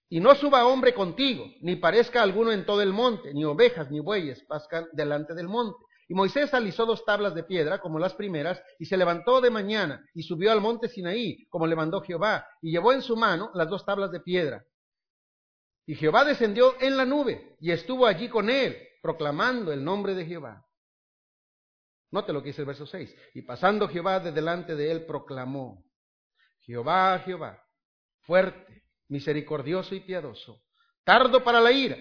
Y no suba hombre contigo, ni parezca alguno en todo el monte, ni ovejas ni bueyes pascan delante del monte y Moisés alisó dos tablas de piedra, como las primeras, y se levantó de mañana, y subió al monte Sinaí, como le mandó Jehová, y llevó en su mano las dos tablas de piedra. Y Jehová descendió en la nube, y estuvo allí con él, proclamando el nombre de Jehová. Note lo que dice el verso 6. Y pasando Jehová de delante de él, proclamó, Jehová, Jehová, fuerte, misericordioso y piadoso, tardo para la ira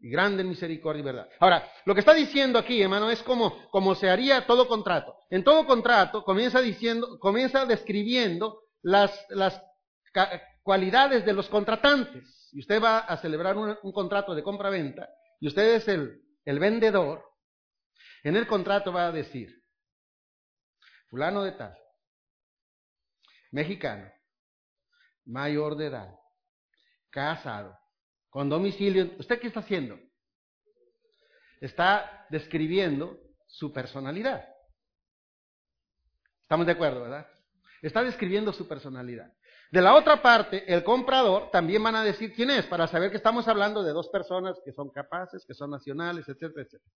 y grande en misericordia y verdad. Ahora, lo que está diciendo aquí, hermano, es como, como se haría todo contrato. En todo contrato comienza diciendo, comienza describiendo las, las cualidades de los contratantes. Y usted va a celebrar un, un contrato de compra-venta y usted es el, el vendedor. En el contrato va a decir, fulano de tal, mexicano, mayor de edad, casado, con domicilio. ¿Usted qué está haciendo? Está describiendo su personalidad. Estamos de acuerdo, ¿verdad? Está describiendo su personalidad. De la otra parte, el comprador también van a decir quién es, para saber que estamos hablando de dos personas que son capaces, que son nacionales, etcétera, etcétera.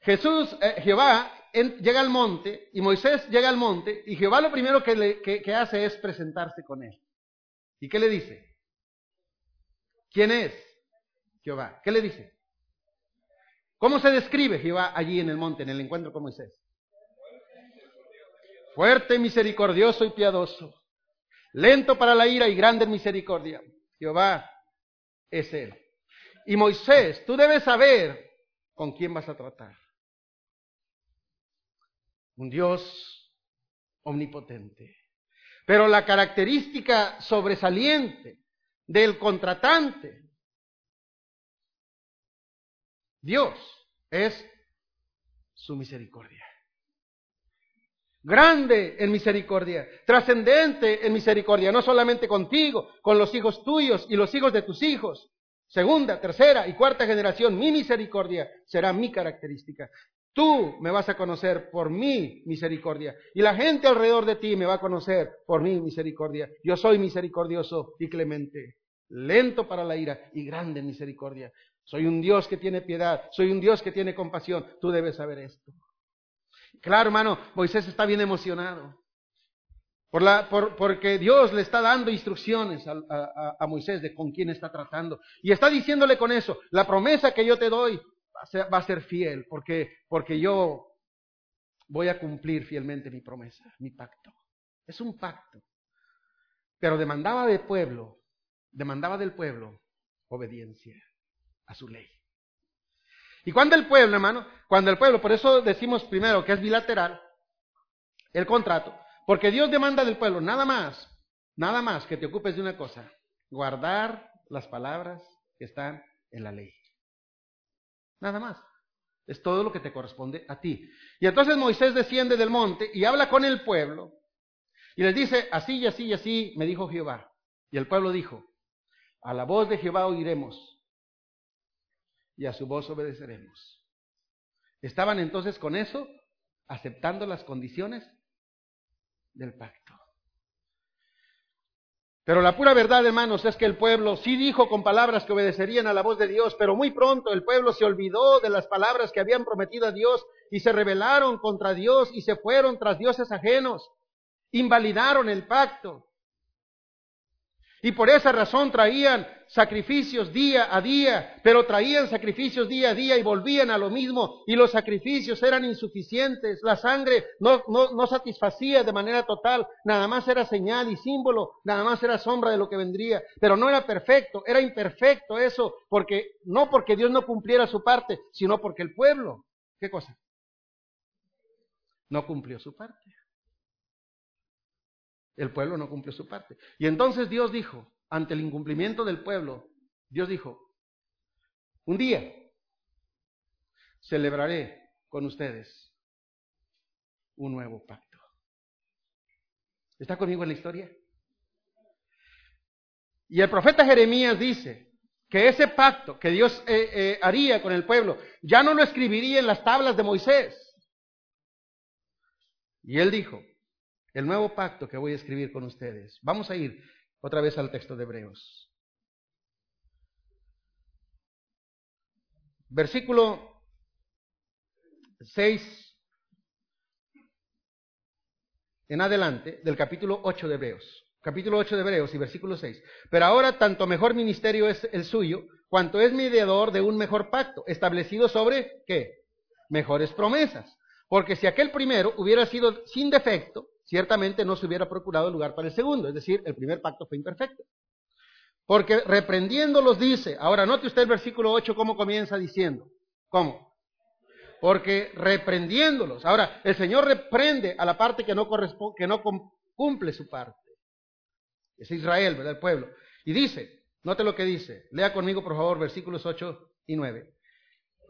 Jesús, eh, Jehová, llega al monte y Moisés llega al monte y Jehová lo primero que, que hace es presentarse con él. ¿Y qué le dice? ¿Quién es? Jehová. ¿Qué le dice? ¿Cómo se describe Jehová allí en el monte, en el encuentro con Moisés? Fuerte, misericordioso y piadoso, lento para la ira y grande en misericordia. Jehová es Él. Y Moisés, tú debes saber con quién vas a tratar. Un Dios omnipotente. Pero la característica sobresaliente del contratante. Dios es su misericordia. Grande en misericordia, trascendente en misericordia, no solamente contigo, con los hijos tuyos y los hijos de tus hijos. Segunda, tercera y cuarta generación, mi misericordia será mi característica. Tú me vas a conocer por mi misericordia y la gente alrededor de ti me va a conocer por mi misericordia. Yo soy misericordioso y clemente, lento para la ira y grande en misericordia. Soy un Dios que tiene piedad, soy un Dios que tiene compasión. Tú debes saber esto. Claro, hermano, Moisés está bien emocionado. Por la, por, porque Dios le está dando instrucciones a, Moisés de con quién está tratando. Y está diciéndole con eso, la promesa que yo te doy va a ser, fiel, porque, porque yo voy a cumplir fielmente mi promesa, mi pacto. Es un pacto. Pero demandaba del pueblo, demandaba del pueblo obediencia a su ley. Y cuando el pueblo, hermano, cuando el pueblo, por eso decimos primero que es bilateral el contrato, porque Dios demanda del pueblo nada más, nada más que te ocupes de una cosa, guardar las palabras que están en la ley. Nada más. Es todo lo que te corresponde a ti. Y entonces Moisés desciende del monte y habla con el pueblo y les dice, así y así y así me dijo Jehová. Y el pueblo dijo, a la voz de Jehová oiremos y a su voz obedeceremos. Estaban entonces con eso aceptando las condiciones del pacto. Pero la pura verdad, hermanos, es que el pueblo sí dijo con palabras que obedecerían a la voz de Dios, pero muy pronto el pueblo se olvidó de las palabras que habían prometido a Dios y se rebelaron contra Dios y se fueron tras dioses ajenos. Invalidaron el pacto. Y por esa razón traían sacrificios día a día, pero traían sacrificios día a día y volvían a lo mismo y los sacrificios eran insuficientes, la sangre no, no, no, satisfacía de manera total, nada más era señal y símbolo, nada más era sombra de lo que vendría, pero no era perfecto, era imperfecto eso, porque no porque Dios no cumpliera su parte, sino porque el pueblo, ¿qué cosa? No cumplió su parte. El pueblo no cumplió su parte. Y entonces Dios dijo, ante el incumplimiento del pueblo, Dios dijo, un día celebraré con ustedes un nuevo pacto. ¿Está conmigo en la historia? Y el profeta Jeremías dice que ese pacto que Dios eh, eh, haría con el pueblo ya no lo escribiría en las tablas de Moisés. Y él dijo, el nuevo pacto que voy a escribir con ustedes. Vamos a ir otra vez al texto de Hebreos. Versículo 6 en adelante del capítulo 8 de Hebreos. Capítulo 8 de Hebreos y versículo 6. Pero ahora tanto mejor ministerio es el suyo, cuanto es mediador de un mejor pacto, establecido sobre qué? Mejores promesas. Porque si aquel primero hubiera sido sin defecto, ciertamente no se hubiera procurado lugar para el segundo, es decir, el primer pacto fue imperfecto. Porque reprendiéndolos dice, ahora note usted el versículo 8 cómo comienza diciendo, ¿cómo? Porque reprendiéndolos, ahora el Señor reprende a la parte que no, que no cumple su parte. Es Israel, ¿verdad? El pueblo. Y dice, note lo que dice, lea conmigo por favor versículos 8 y 9.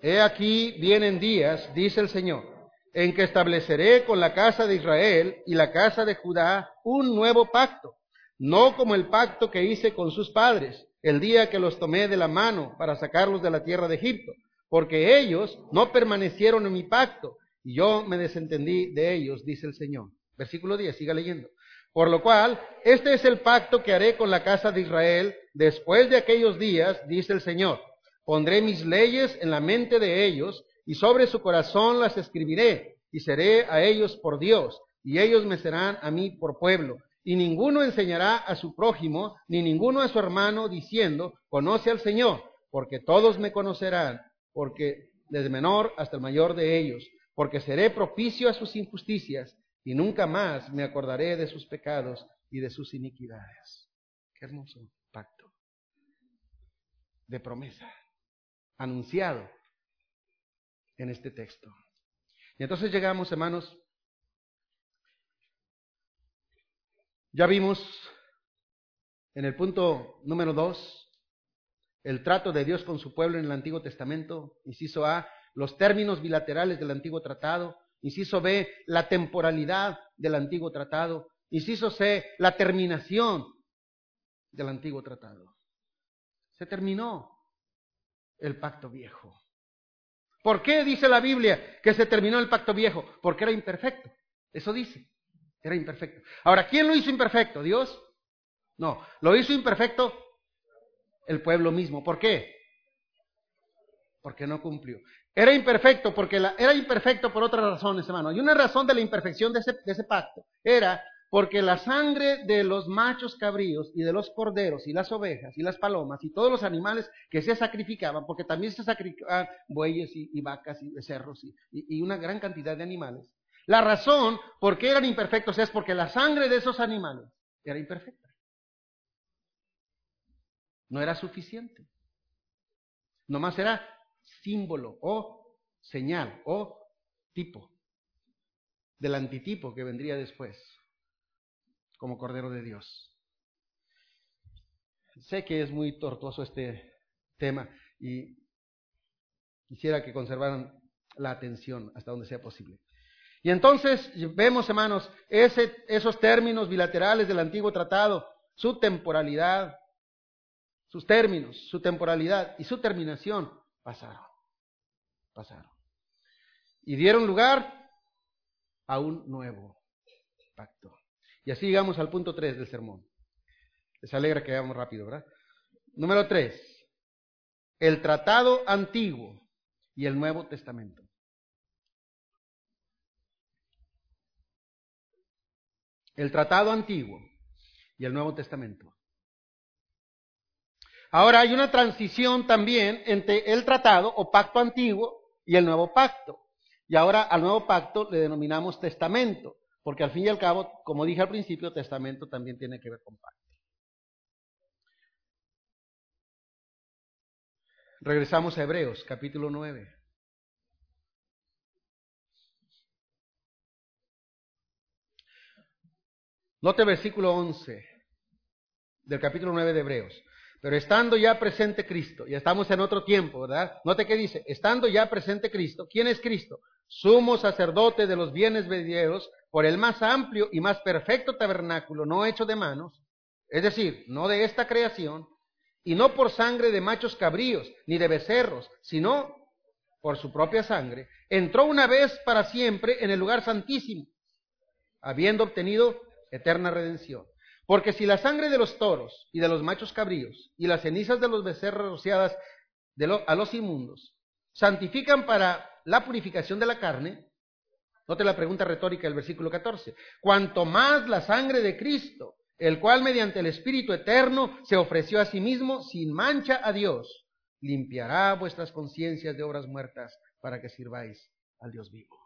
He aquí vienen días, dice el Señor en que estableceré con la casa de Israel y la casa de Judá un nuevo pacto, no como el pacto que hice con sus padres el día que los tomé de la mano para sacarlos de la tierra de Egipto, porque ellos no permanecieron en mi pacto y yo me desentendí de ellos, dice el Señor. Versículo 10, siga leyendo. Por lo cual, este es el pacto que haré con la casa de Israel después de aquellos días, dice el Señor. Pondré mis leyes en la mente de ellos y sobre su corazón las escribiré, y seré a ellos por Dios, y ellos me serán a mí por pueblo. Y ninguno enseñará a su prójimo, ni ninguno a su hermano, diciendo, conoce al Señor, porque todos me conocerán, porque desde menor hasta el mayor de ellos, porque seré propicio a sus injusticias, y nunca más me acordaré de sus pecados y de sus iniquidades. Qué hermoso pacto de promesa, anunciado en este texto. Y entonces llegamos, hermanos, ya vimos en el punto número dos el trato de Dios con su pueblo en el Antiguo Testamento, inciso A, los términos bilaterales del Antiguo Tratado, inciso B, la temporalidad del Antiguo Tratado, inciso C, la terminación del Antiguo Tratado. Se terminó el pacto viejo. ¿Por qué dice la Biblia que se terminó el pacto viejo? Porque era imperfecto. Eso dice. Era imperfecto. Ahora, ¿quién lo hizo imperfecto? ¿Dios? No, lo hizo imperfecto el pueblo mismo. ¿Por qué? Porque no cumplió. Era imperfecto porque la, era imperfecto por otras razones, hermano. Y una razón de la imperfección de ese, de ese pacto era porque la sangre de los machos cabríos y de los corderos y las ovejas y las palomas y todos los animales que se sacrificaban, porque también se sacrificaban bueyes y, vacas y becerros y, y, una gran cantidad de animales. La razón por qué eran imperfectos es porque la sangre de esos animales era imperfecta. No era suficiente. Nomás era símbolo o señal o tipo del antitipo que vendría después como Cordero de Dios. Sé que es muy tortuoso este tema y quisiera que conservaran la atención hasta donde sea posible. Y entonces vemos, hermanos, esos términos bilaterales del antiguo tratado, su temporalidad, sus términos, su temporalidad y su terminación pasaron, pasaron. Y dieron lugar a un nuevo pacto. Y así llegamos al punto 3 del sermón. Les alegra que vayamos rápido, ¿verdad? Número 3. El tratado antiguo y el Nuevo Testamento. El tratado antiguo y el Nuevo Testamento. Ahora hay una transición también entre el tratado o pacto antiguo y el nuevo pacto. Y ahora al nuevo pacto le denominamos testamento porque al fin y al cabo, como dije al principio, testamento también tiene que ver con pacto. Regresamos a Hebreos, capítulo 9. Note versículo 11 del capítulo 9 de Hebreos. Pero estando ya presente Cristo, ya estamos en otro tiempo, ¿verdad? Note que dice, estando ya presente Cristo, ¿quién es Cristo? Sumo sacerdote de los bienes venideros por el más amplio y más perfecto tabernáculo, no hecho de manos, es decir, no de esta creación, y no por sangre de machos cabríos, ni de becerros, sino por su propia sangre, entró una vez para siempre en el lugar santísimo, habiendo obtenido eterna redención. Porque si la sangre de los toros y de los machos cabríos y las cenizas de los becerros rociadas a los inmundos santifican para la purificación de la carne, note la pregunta retórica del versículo 14, cuanto más la sangre de Cristo, el cual mediante el Espíritu Eterno se ofreció a sí mismo sin mancha a Dios, limpiará vuestras conciencias de obras muertas para que sirváis al Dios vivo.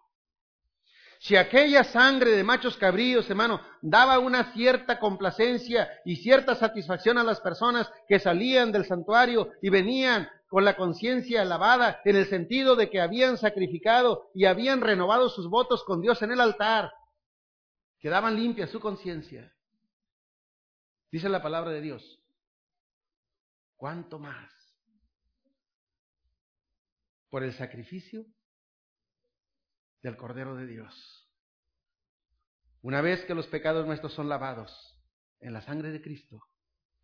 Si aquella sangre de machos cabríos, hermano, daba una cierta complacencia y cierta satisfacción a las personas que salían del santuario y venían con la conciencia lavada, en el sentido de que habían sacrificado y habían renovado sus votos con Dios en el altar, quedaban limpias su conciencia. Dice la palabra de Dios. ¿Cuánto más? Por el sacrificio del Cordero de Dios. Una vez que los pecados nuestros son lavados en la sangre de Cristo,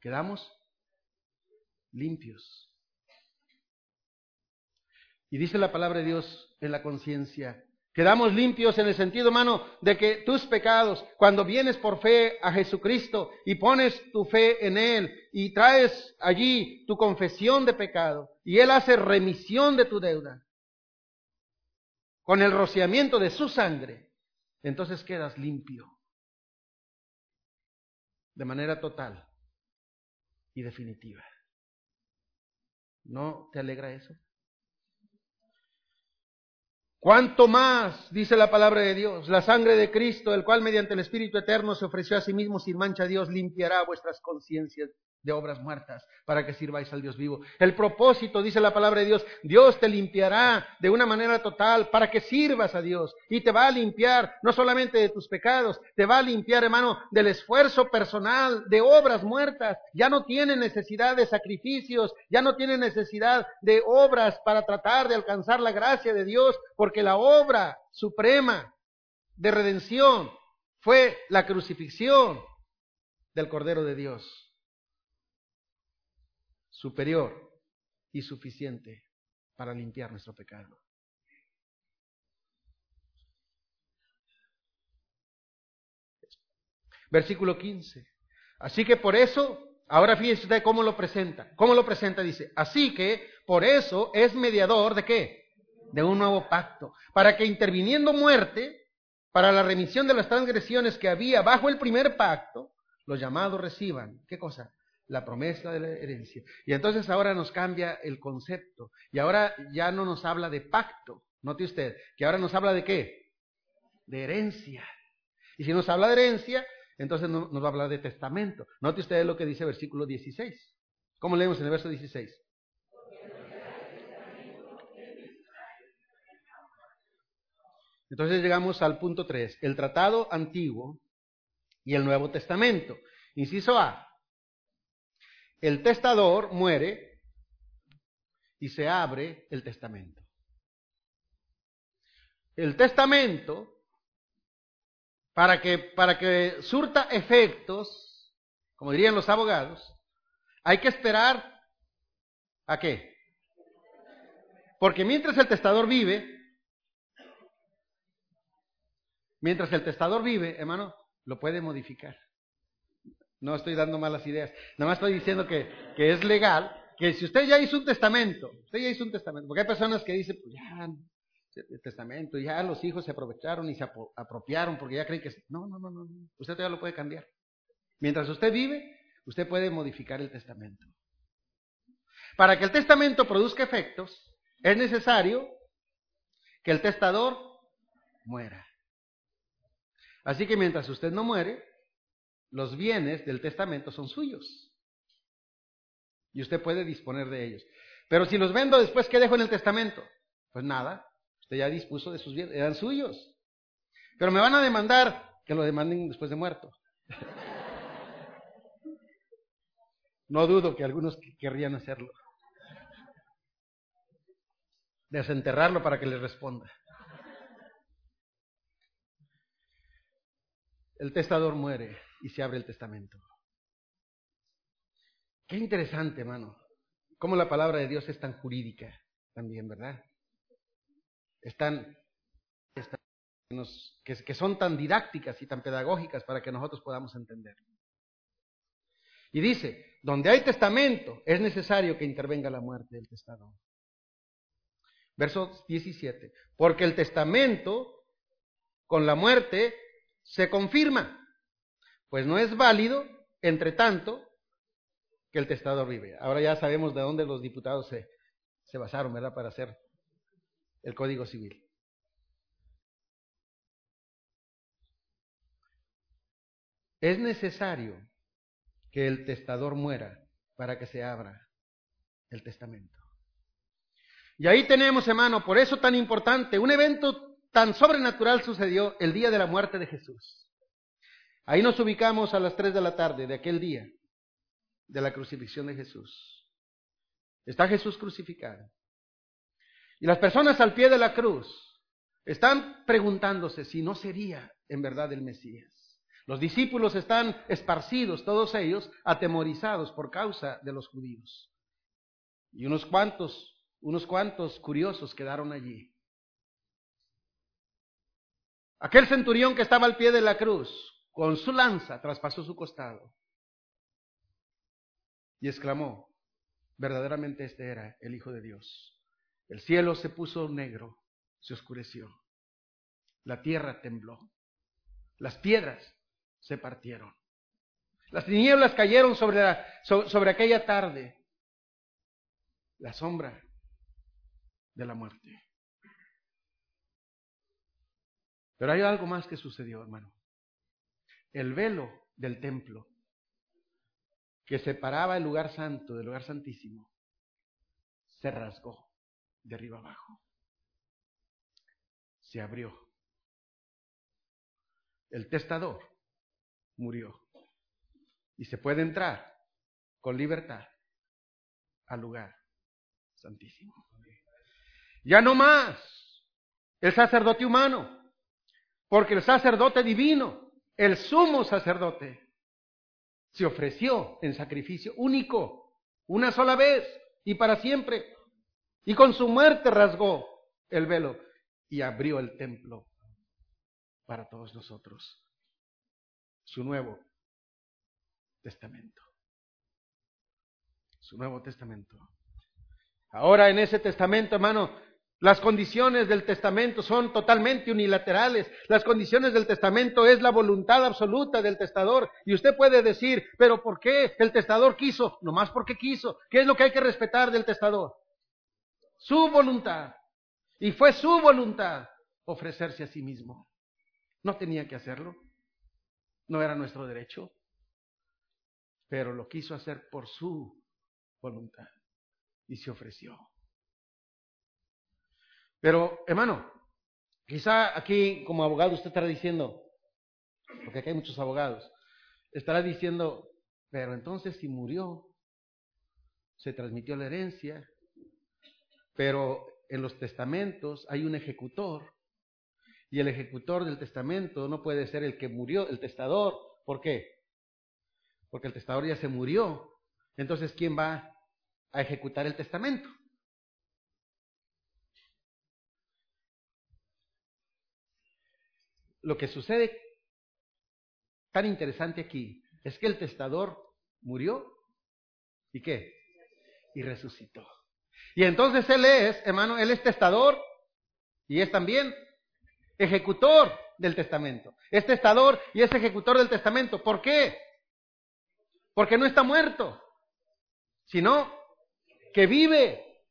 quedamos limpios. Y dice la palabra de Dios en la conciencia, quedamos limpios en el sentido, hermano, de que tus pecados, cuando vienes por fe a Jesucristo y pones tu fe en Él y traes allí tu confesión de pecado y Él hace remisión de tu deuda, con el rociamiento de su sangre, entonces quedas limpio de manera total y definitiva. ¿No te alegra eso? Cuanto más, dice la palabra de Dios, la sangre de Cristo, el cual mediante el Espíritu Eterno se ofreció a sí mismo sin mancha a Dios, limpiará vuestras conciencias de obras muertas, para que sirváis al Dios vivo. El propósito, dice la palabra de Dios, Dios te limpiará de una manera total para que sirvas a Dios. Y te va a limpiar no solamente de tus pecados, te va a limpiar, hermano, del esfuerzo personal, de obras muertas. Ya no tiene necesidad de sacrificios, ya no tiene necesidad de obras para tratar de alcanzar la gracia de Dios, porque la obra suprema de redención fue la crucifixión del Cordero de Dios superior y suficiente para limpiar nuestro pecado. Versículo 15. Así que por eso, ahora fíjese cómo lo presenta. ¿Cómo lo presenta? Dice, así que por eso es mediador de qué? De un nuevo pacto. Para que interviniendo muerte, para la remisión de las transgresiones que había bajo el primer pacto, los llamados reciban, ¿qué cosa? La promesa de la herencia. Y entonces ahora nos cambia el concepto. Y ahora ya no nos habla de pacto. Note usted, que ahora nos habla de qué? De herencia. Y si nos habla de herencia, entonces nos va a hablar de testamento. Note usted lo que dice el versículo 16. ¿Cómo leemos en el verso 16? Entonces llegamos al punto 3, el tratado antiguo y el Nuevo Testamento. Inciso A, el testador muere y se abre el testamento. El testamento, para que, para que surta efectos, como dirían los abogados, hay que esperar a qué? Porque mientras el testador vive, mientras el testador vive, hermano, lo puede modificar. No estoy dando malas ideas. Nada más estoy diciendo que, que es legal, que si usted ya hizo un testamento, usted ya hizo un testamento, porque hay personas que dicen, pues ya, el testamento, ya los hijos se aprovecharon y se apropiaron porque ya creen que... No, no, no, no, usted todavía lo puede cambiar. Mientras usted vive, usted puede modificar el testamento. Para que el testamento produzca efectos, es necesario que el testador muera. Así que mientras usted no muere, los bienes del testamento son suyos. Y usted puede disponer de ellos. Pero si los vendo después, ¿qué dejo en el testamento? Pues nada, usted ya dispuso de sus bienes, eran suyos. Pero me van a demandar que lo demanden después de muerto. No dudo que algunos querrían hacerlo. Desenterrarlo para que les responda. El testador muere y se abre el testamento. Qué interesante, hermano. Cómo la palabra de Dios es tan jurídica también, ¿verdad? Están, que, que son tan didácticas y tan pedagógicas para que nosotros podamos entender. Y dice, donde hay testamento es necesario que intervenga la muerte del testador. Verso 17, porque el testamento con la muerte se confirma, pues no es válido, entre tanto, que el testador vive. Ahora ya sabemos de dónde los diputados se, se basaron, ¿verdad?, para hacer el Código Civil. Es necesario que el testador muera para que se abra el testamento. Y ahí tenemos, hermano, por eso tan importante, un evento tan sobrenatural sucedió el día de la muerte de Jesús. Ahí nos ubicamos a las 3 de la tarde de aquel día de la crucifixión de Jesús. Está Jesús crucificado. Y las personas al pie de la cruz están preguntándose si no sería en verdad el Mesías. Los discípulos están esparcidos, todos ellos, atemorizados por causa de los judíos. Y unos cuantos, unos cuantos curiosos quedaron allí. Aquel centurión que estaba al pie de la cruz, con su lanza, traspasó su costado y exclamó, verdaderamente este era el Hijo de Dios. El cielo se puso negro, se oscureció, la tierra tembló, las piedras se partieron, las tinieblas cayeron sobre, sobre aquella tarde, la sombra de la muerte. Pero hay algo más que sucedió, hermano. El velo del templo que separaba el lugar santo del lugar santísimo, se rasgó de arriba abajo. Se abrió. El testador murió. Y se puede entrar con libertad al lugar santísimo. Ya no más el sacerdote humano, porque el sacerdote divino, el sumo sacerdote, se ofreció en sacrificio único, una sola vez y para siempre. Y con su muerte rasgó el velo y abrió el templo para todos nosotros. Su nuevo testamento. Su nuevo testamento. Ahora en ese testamento, hermano, las condiciones del testamento son totalmente unilaterales. Las condiciones del testamento es la voluntad absoluta del testador. Y usted puede decir, pero ¿por qué el testador quiso? Nomás porque quiso. ¿Qué es lo que hay que respetar del testador? Su voluntad. Y fue su voluntad ofrecerse a sí mismo. No tenía que hacerlo. No era nuestro derecho. Pero lo quiso hacer por su voluntad. Y se ofreció. Pero, hermano, quizá aquí como abogado usted estará diciendo, porque aquí hay muchos abogados, estará diciendo, pero entonces si murió, se transmitió la herencia, pero en los testamentos hay un ejecutor, y el ejecutor del testamento no puede ser el que murió, el testador. ¿Por qué? Porque el testador ya se murió. Entonces, ¿quién va a ejecutar el testamento? Lo que sucede tan interesante aquí es que el testador murió y qué? Y resucitó. Y entonces él es, hermano, él es testador Y es también ejecutor del testamento. Es testador y es ejecutor del testamento. ¿Por qué? Porque no está muerto, sino que vive.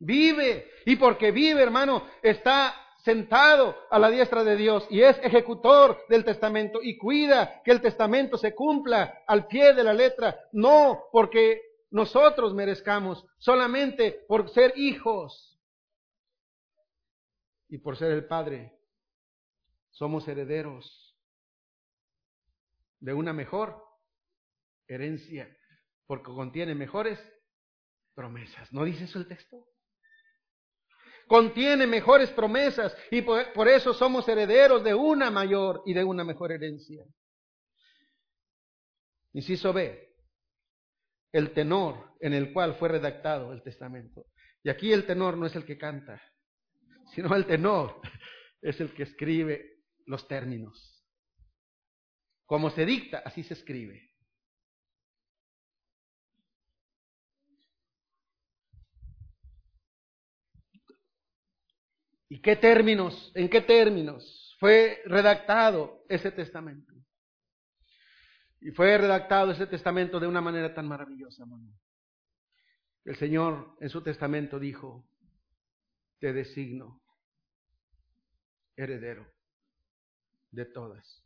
Vive. Y porque vive, hermano, está sentado a la diestra de Dios y es ejecutor del testamento y cuida que el testamento se cumpla al pie de la letra, no porque nosotros merezcamos, solamente por ser hijos y por ser el Padre. Somos herederos de una mejor herencia, porque contiene mejores promesas. ¿No dice eso el texto? Contiene mejores promesas y por, eso somos herederos de una mayor y de una mejor herencia. Inciso B, el tenor en el cual fue redactado el testamento. Y aquí el tenor no es el que canta, sino el tenor es el que escribe los términos. Como se dicta, así se escribe. ¿Y qué términos, en qué términos fue redactado ese testamento? Y fue redactado ese testamento de una manera tan maravillosa, hermano. El Señor en su testamento dijo, te designo heredero de todas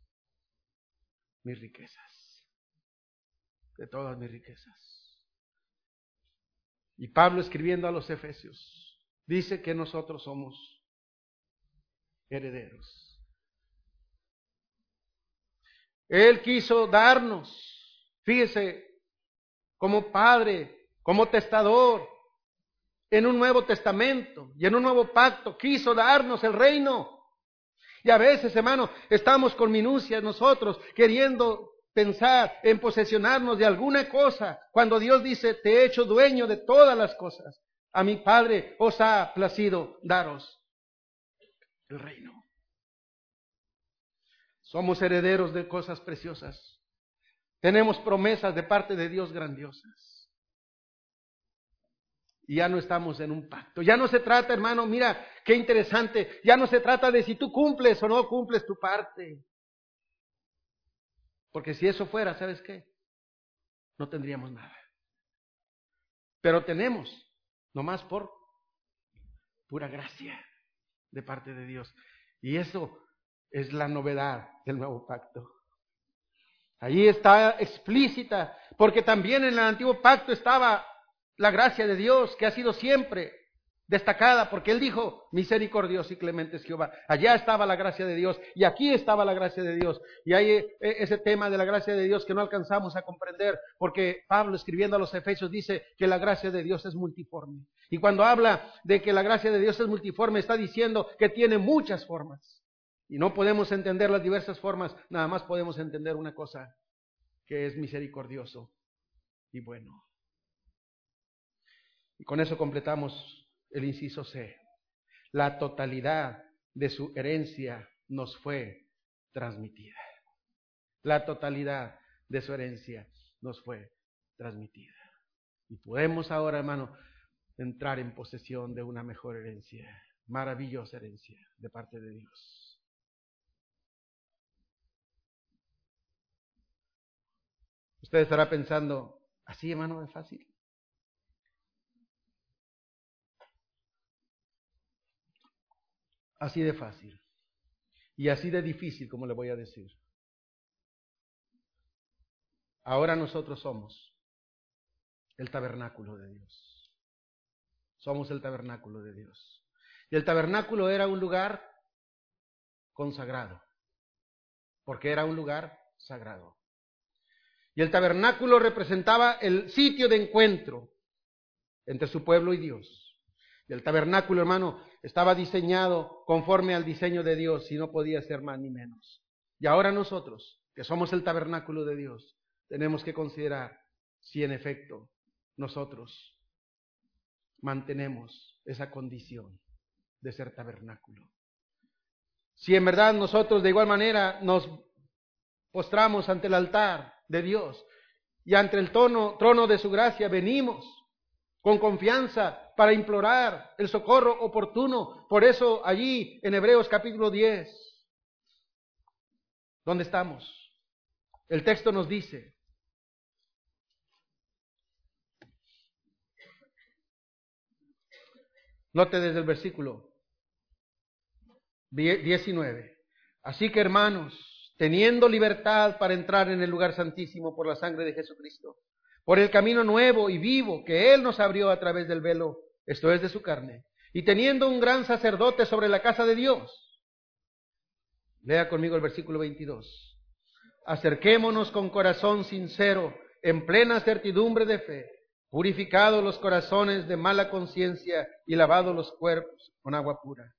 mis riquezas, de todas mis riquezas. Y Pablo escribiendo a los Efesios, dice que nosotros somos herederos. Él quiso darnos, fíjese, como padre, como testador, en un nuevo testamento y en un nuevo pacto, quiso darnos el reino. Y a veces, hermano, estamos con minucias nosotros queriendo pensar en posesionarnos de alguna cosa, cuando Dios dice, te he hecho dueño de todas las cosas. A mi Padre os ha placido daros el reino. Somos herederos de cosas preciosas. Tenemos promesas de parte de Dios grandiosas. Y ya no estamos en un pacto. Ya no se trata, hermano, mira, qué interesante. Ya no se trata de si tú cumples o no cumples tu parte. Porque si eso fuera, ¿sabes qué? No tendríamos nada. Pero tenemos, nomás por pura gracia de parte de Dios. Y eso es la novedad del nuevo pacto. Allí está explícita, porque también en el antiguo pacto estaba la gracia de Dios, que ha sido siempre destacada, porque Él dijo, misericordioso y clemente es Jehová. Allá estaba la gracia de Dios y aquí estaba la gracia de Dios. Y hay eh, ese tema de la gracia de Dios que no alcanzamos a comprender, porque Pablo escribiendo a los Efesios dice que la gracia de Dios es multiforme. Y cuando habla de que la gracia de Dios es multiforme, está diciendo que tiene muchas formas. Y no podemos entender las diversas formas, nada más podemos entender una cosa, que es misericordioso y bueno. Y con eso completamos el inciso C. La totalidad de su herencia nos fue transmitida. La totalidad de su herencia nos fue transmitida. Y podemos ahora, hermano, entrar en posesión de una mejor herencia, maravillosa herencia de parte de Dios. Usted estará pensando, así hermano, es fácil. Así de fácil. Y así de difícil, como le voy a decir. Ahora nosotros somos el tabernáculo de Dios. Somos el tabernáculo de Dios. Y el tabernáculo era un lugar consagrado, porque era un lugar sagrado. Y el tabernáculo representaba el sitio de encuentro entre su pueblo y Dios. Y el tabernáculo, hermano, estaba diseñado conforme al diseño de Dios y no podía ser más ni menos. Y ahora nosotros, que somos el tabernáculo de Dios, tenemos que considerar si en efecto nosotros mantenemos esa condición de ser tabernáculo. Si en verdad nosotros de igual manera nos postramos ante el altar de Dios y ante el trono de su gracia venimos con confianza para implorar el socorro oportuno. Por eso allí en Hebreos capítulo 10, ¿dónde estamos? El texto nos dice, note desde el versículo 19, así que hermanos, teniendo libertad para entrar en el lugar santísimo por la sangre de Jesucristo, por el camino nuevo y vivo que Él nos abrió a través del velo, esto es de su carne, y teniendo un gran sacerdote sobre la casa de Dios. Lea conmigo el versículo 22. Acerquémonos con corazón sincero, en plena certidumbre de fe, purificados los corazones de mala conciencia y lavados los cuerpos con agua pura.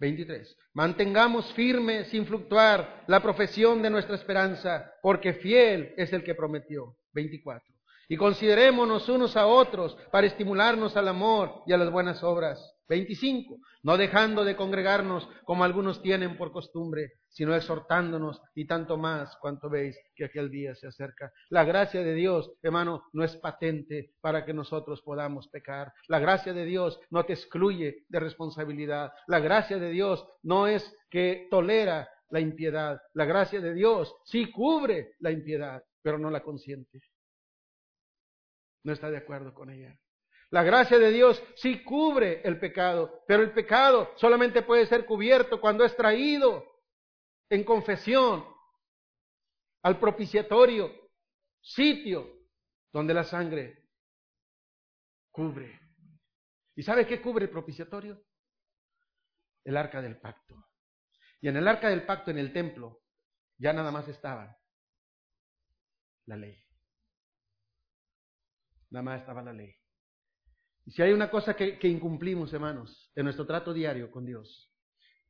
23. Mantengamos firme, sin fluctuar, la profesión de nuestra esperanza, porque fiel es el que prometió. 24. Y considerémonos unos a otros para estimularnos al amor y a las buenas obras. 25. No dejando de congregarnos como algunos tienen por costumbre, sino exhortándonos y tanto más cuanto veis que aquel día se acerca. La gracia de Dios, hermano, no es patente para que nosotros podamos pecar. La gracia de Dios no te excluye de responsabilidad. La gracia de Dios no es que tolera la impiedad. La gracia de Dios sí cubre la impiedad, pero no la consiente no está de acuerdo con ella. La gracia de Dios sí cubre el pecado, pero el pecado solamente puede ser cubierto cuando es traído en confesión al propiciatorio, sitio donde la sangre cubre. ¿Y sabe qué cubre el propiciatorio? El arca del pacto. Y en el arca del pacto, en el templo, ya nada más estaba la ley nada más estaba la ley. Y si hay una cosa que, incumplimos, hermanos, en nuestro trato diario con Dios,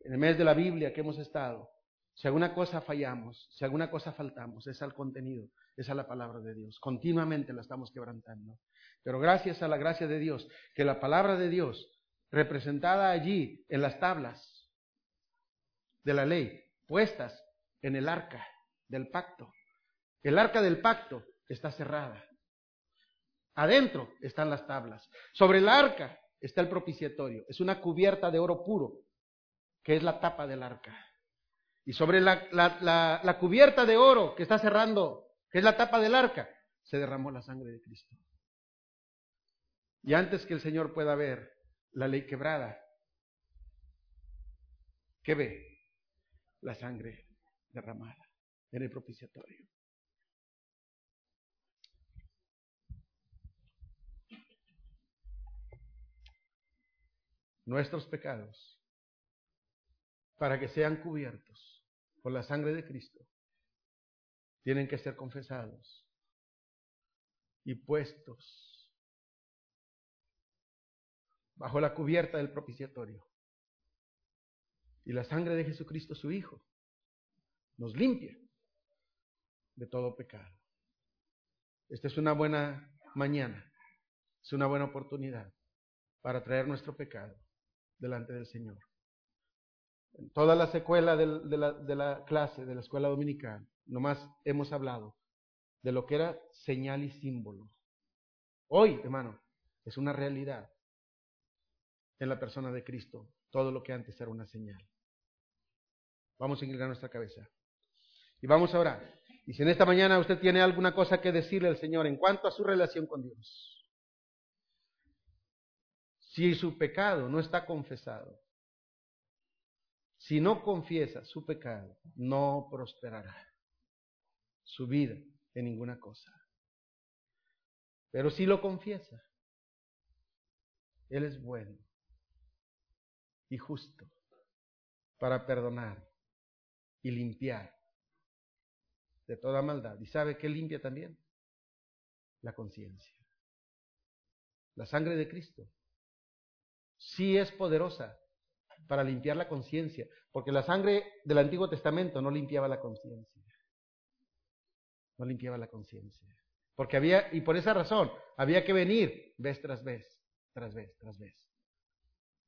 en el mes de la Biblia que hemos estado, si alguna cosa fallamos, si alguna cosa faltamos, es al contenido, es a la palabra de Dios. Continuamente la estamos quebrantando. Pero gracias a la gracia de Dios, que la palabra de Dios, representada allí en las tablas de la ley, puestas en el arca del pacto, el arca del pacto está cerrada. Adentro están las tablas. Sobre el arca está el propiciatorio. Es una cubierta de oro puro, que es la tapa del arca. Y sobre la, cubierta de oro que está cerrando, que es la tapa del arca, se derramó la sangre de Cristo. Y antes que el Señor pueda ver la ley quebrada, ¿qué ve? La sangre derramada en el propiciatorio. Nuestros pecados para que sean cubiertos por la sangre de Cristo, tienen que ser confesados y puestos bajo la cubierta del propiciatorio. Y la sangre de Jesucristo, su Hijo, nos limpia de todo pecado. Esta es una buena mañana, es una buena oportunidad para traer nuestro pecado delante del Señor. En toda la secuela de, la, clase, de la escuela dominical, nomás hemos hablado de lo que era señal y símbolo. Hoy, hermano, es una realidad en la persona de Cristo, todo lo que antes era una señal. Vamos a inclinar nuestra cabeza. Y vamos a orar. Y si en esta mañana usted tiene alguna cosa que decirle al Señor en cuanto a su relación con Dios, si su pecado no está confesado, si no confiesa su pecado, no prosperará su vida en ninguna cosa. Pero si lo confiesa, Él es bueno y justo para perdonar y limpiar de toda maldad. ¿Y sabe qué limpia también? La conciencia. La sangre de Cristo sí es poderosa para limpiar la conciencia, porque la sangre del Antiguo Testamento no limpiaba la conciencia. No limpiaba la conciencia. Porque había, y por esa razón, había que venir vez tras vez, tras vez, tras vez.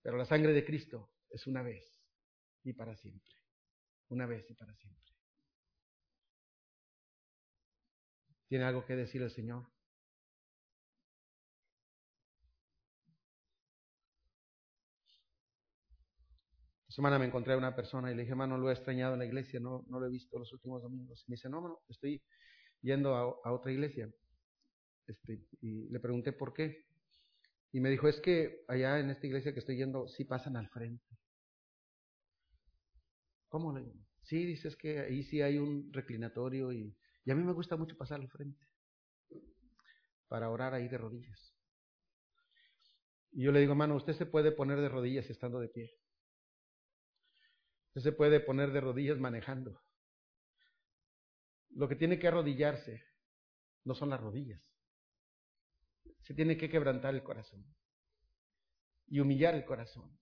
Pero la sangre de Cristo es una vez y para siempre. Una vez y para siempre. ¿Tiene algo que decir el Señor? Semana me encontré a una persona y le dije, hermano, lo he extrañado en la iglesia, no, no lo he visto los últimos domingos. Y me dice, no, no, estoy yendo a, otra iglesia. Este, y le pregunté por qué. Y me dijo, es que allá en esta iglesia que estoy yendo, sí pasan al frente. ¿Cómo le digo? Sí, dices que ahí sí hay un reclinatorio y, y a mí me gusta mucho pasar al frente para orar ahí de rodillas. Y yo le digo, hermano, usted se puede poner de rodillas estando de pie. Se puede poner de rodillas manejando. Lo que tiene que arrodillarse no son las rodillas. Se tiene que quebrantar el corazón y humillar el corazón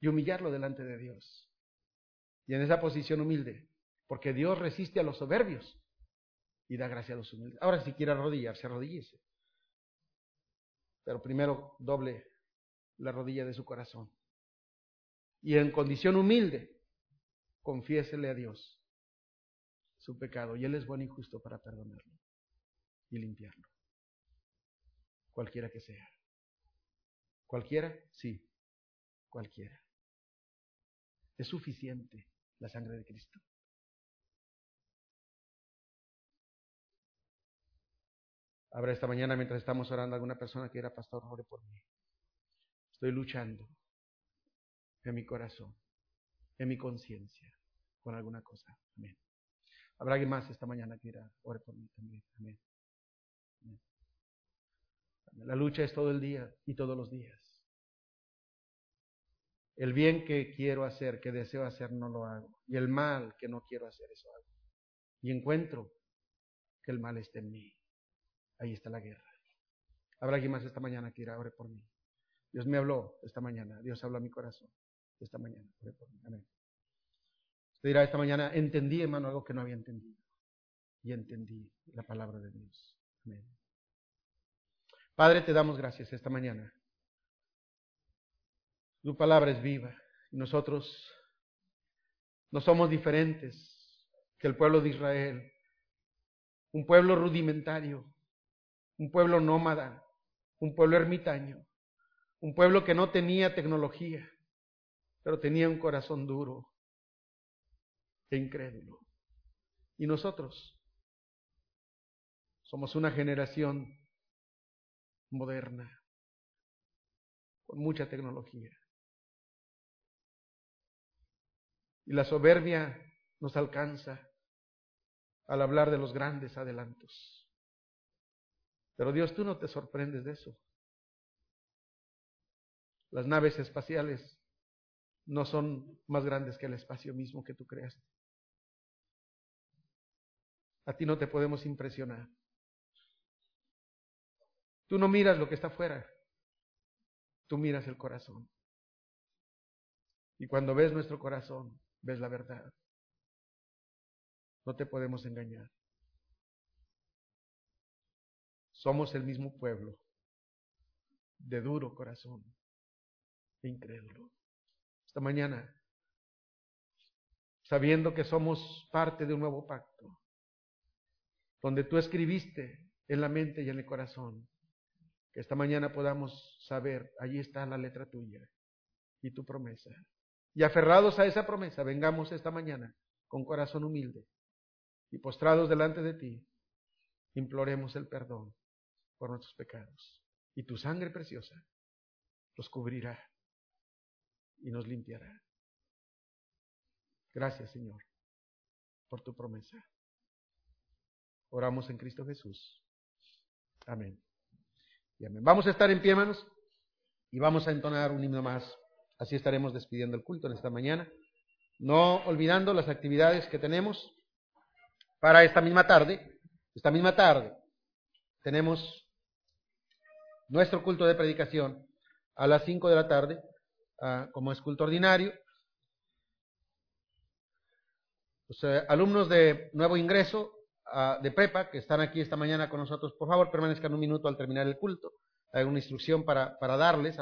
y humillarlo delante de Dios. Y en esa posición humilde, porque Dios resiste a los soberbios y da gracia a los humildes. Ahora si quiere arrodillarse, arrodíllese. Pero primero doble la rodilla de su corazón. Y en condición humilde, confiésele a Dios su pecado. Y Él es bueno y justo para perdonarlo y limpiarlo. Cualquiera que sea. ¿Cualquiera? Sí, cualquiera. Es suficiente la sangre de Cristo. Habrá esta mañana mientras estamos orando alguna persona que era pastor, ore por mí. Estoy luchando en mi corazón, en mi conciencia, alguna cosa. Amén. Habrá alguien más esta mañana que irá, ore por mí también. Amén. La lucha es todo el día y todos los días. El bien que quiero hacer, que deseo hacer, no lo hago. Y el mal que no quiero hacer, eso hago. Y encuentro que el mal está en mí. Ahí está la guerra. Habrá alguien más esta mañana que irá, ore por mí. Dios me habló esta mañana. Dios habló a mi corazón esta mañana. Ore por mí. Amén. Usted dirá esta mañana, entendí, hermano, algo que no había entendido. Y entendí la palabra de Dios. Amén. Padre, te damos gracias esta mañana. Tu palabra es viva y nosotros no somos diferentes que el pueblo de Israel, un pueblo rudimentario, un pueblo nómada, un pueblo ermitaño, un pueblo que no tenía tecnología, pero tenía un corazón duro incrédulo. Y nosotros somos una generación moderna, con mucha tecnología. Y la soberbia nos alcanza al hablar de los grandes adelantos. Pero Dios, tú no te sorprendes de eso. Las naves espaciales no son más grandes que el espacio mismo que tú creaste. A ti no te podemos impresionar. Tú no miras lo que está afuera, tú miras el corazón. Y cuando ves nuestro corazón, ves la verdad. No te podemos engañar. Somos el mismo pueblo, de duro corazón, incrédulo. Esta mañana, sabiendo que somos parte de un nuevo pacto, donde tú escribiste en la mente y en el corazón que esta mañana podamos saber, allí está la letra tuya y tu promesa. Y aferrados a esa promesa, vengamos esta mañana con corazón humilde y postrados delante de ti, imploremos el perdón por nuestros pecados. Y tu sangre preciosa los cubrirá y nos limpiará. Gracias, Señor, por tu promesa. Oramos en Cristo Jesús. Amén. Vamos a estar en pie, hermanos, y vamos a entonar un himno más. Así estaremos despidiendo el culto en esta mañana. No olvidando las actividades que tenemos para esta misma tarde. Esta misma tarde tenemos nuestro culto de predicación a las 5 de la tarde, ah, como es culto ordinario. Los eh, alumnos de nuevo ingreso de prepa que están aquí esta mañana con nosotros, por favor permanezcan un minuto al terminar el culto. Hay una instrucción para, para darles.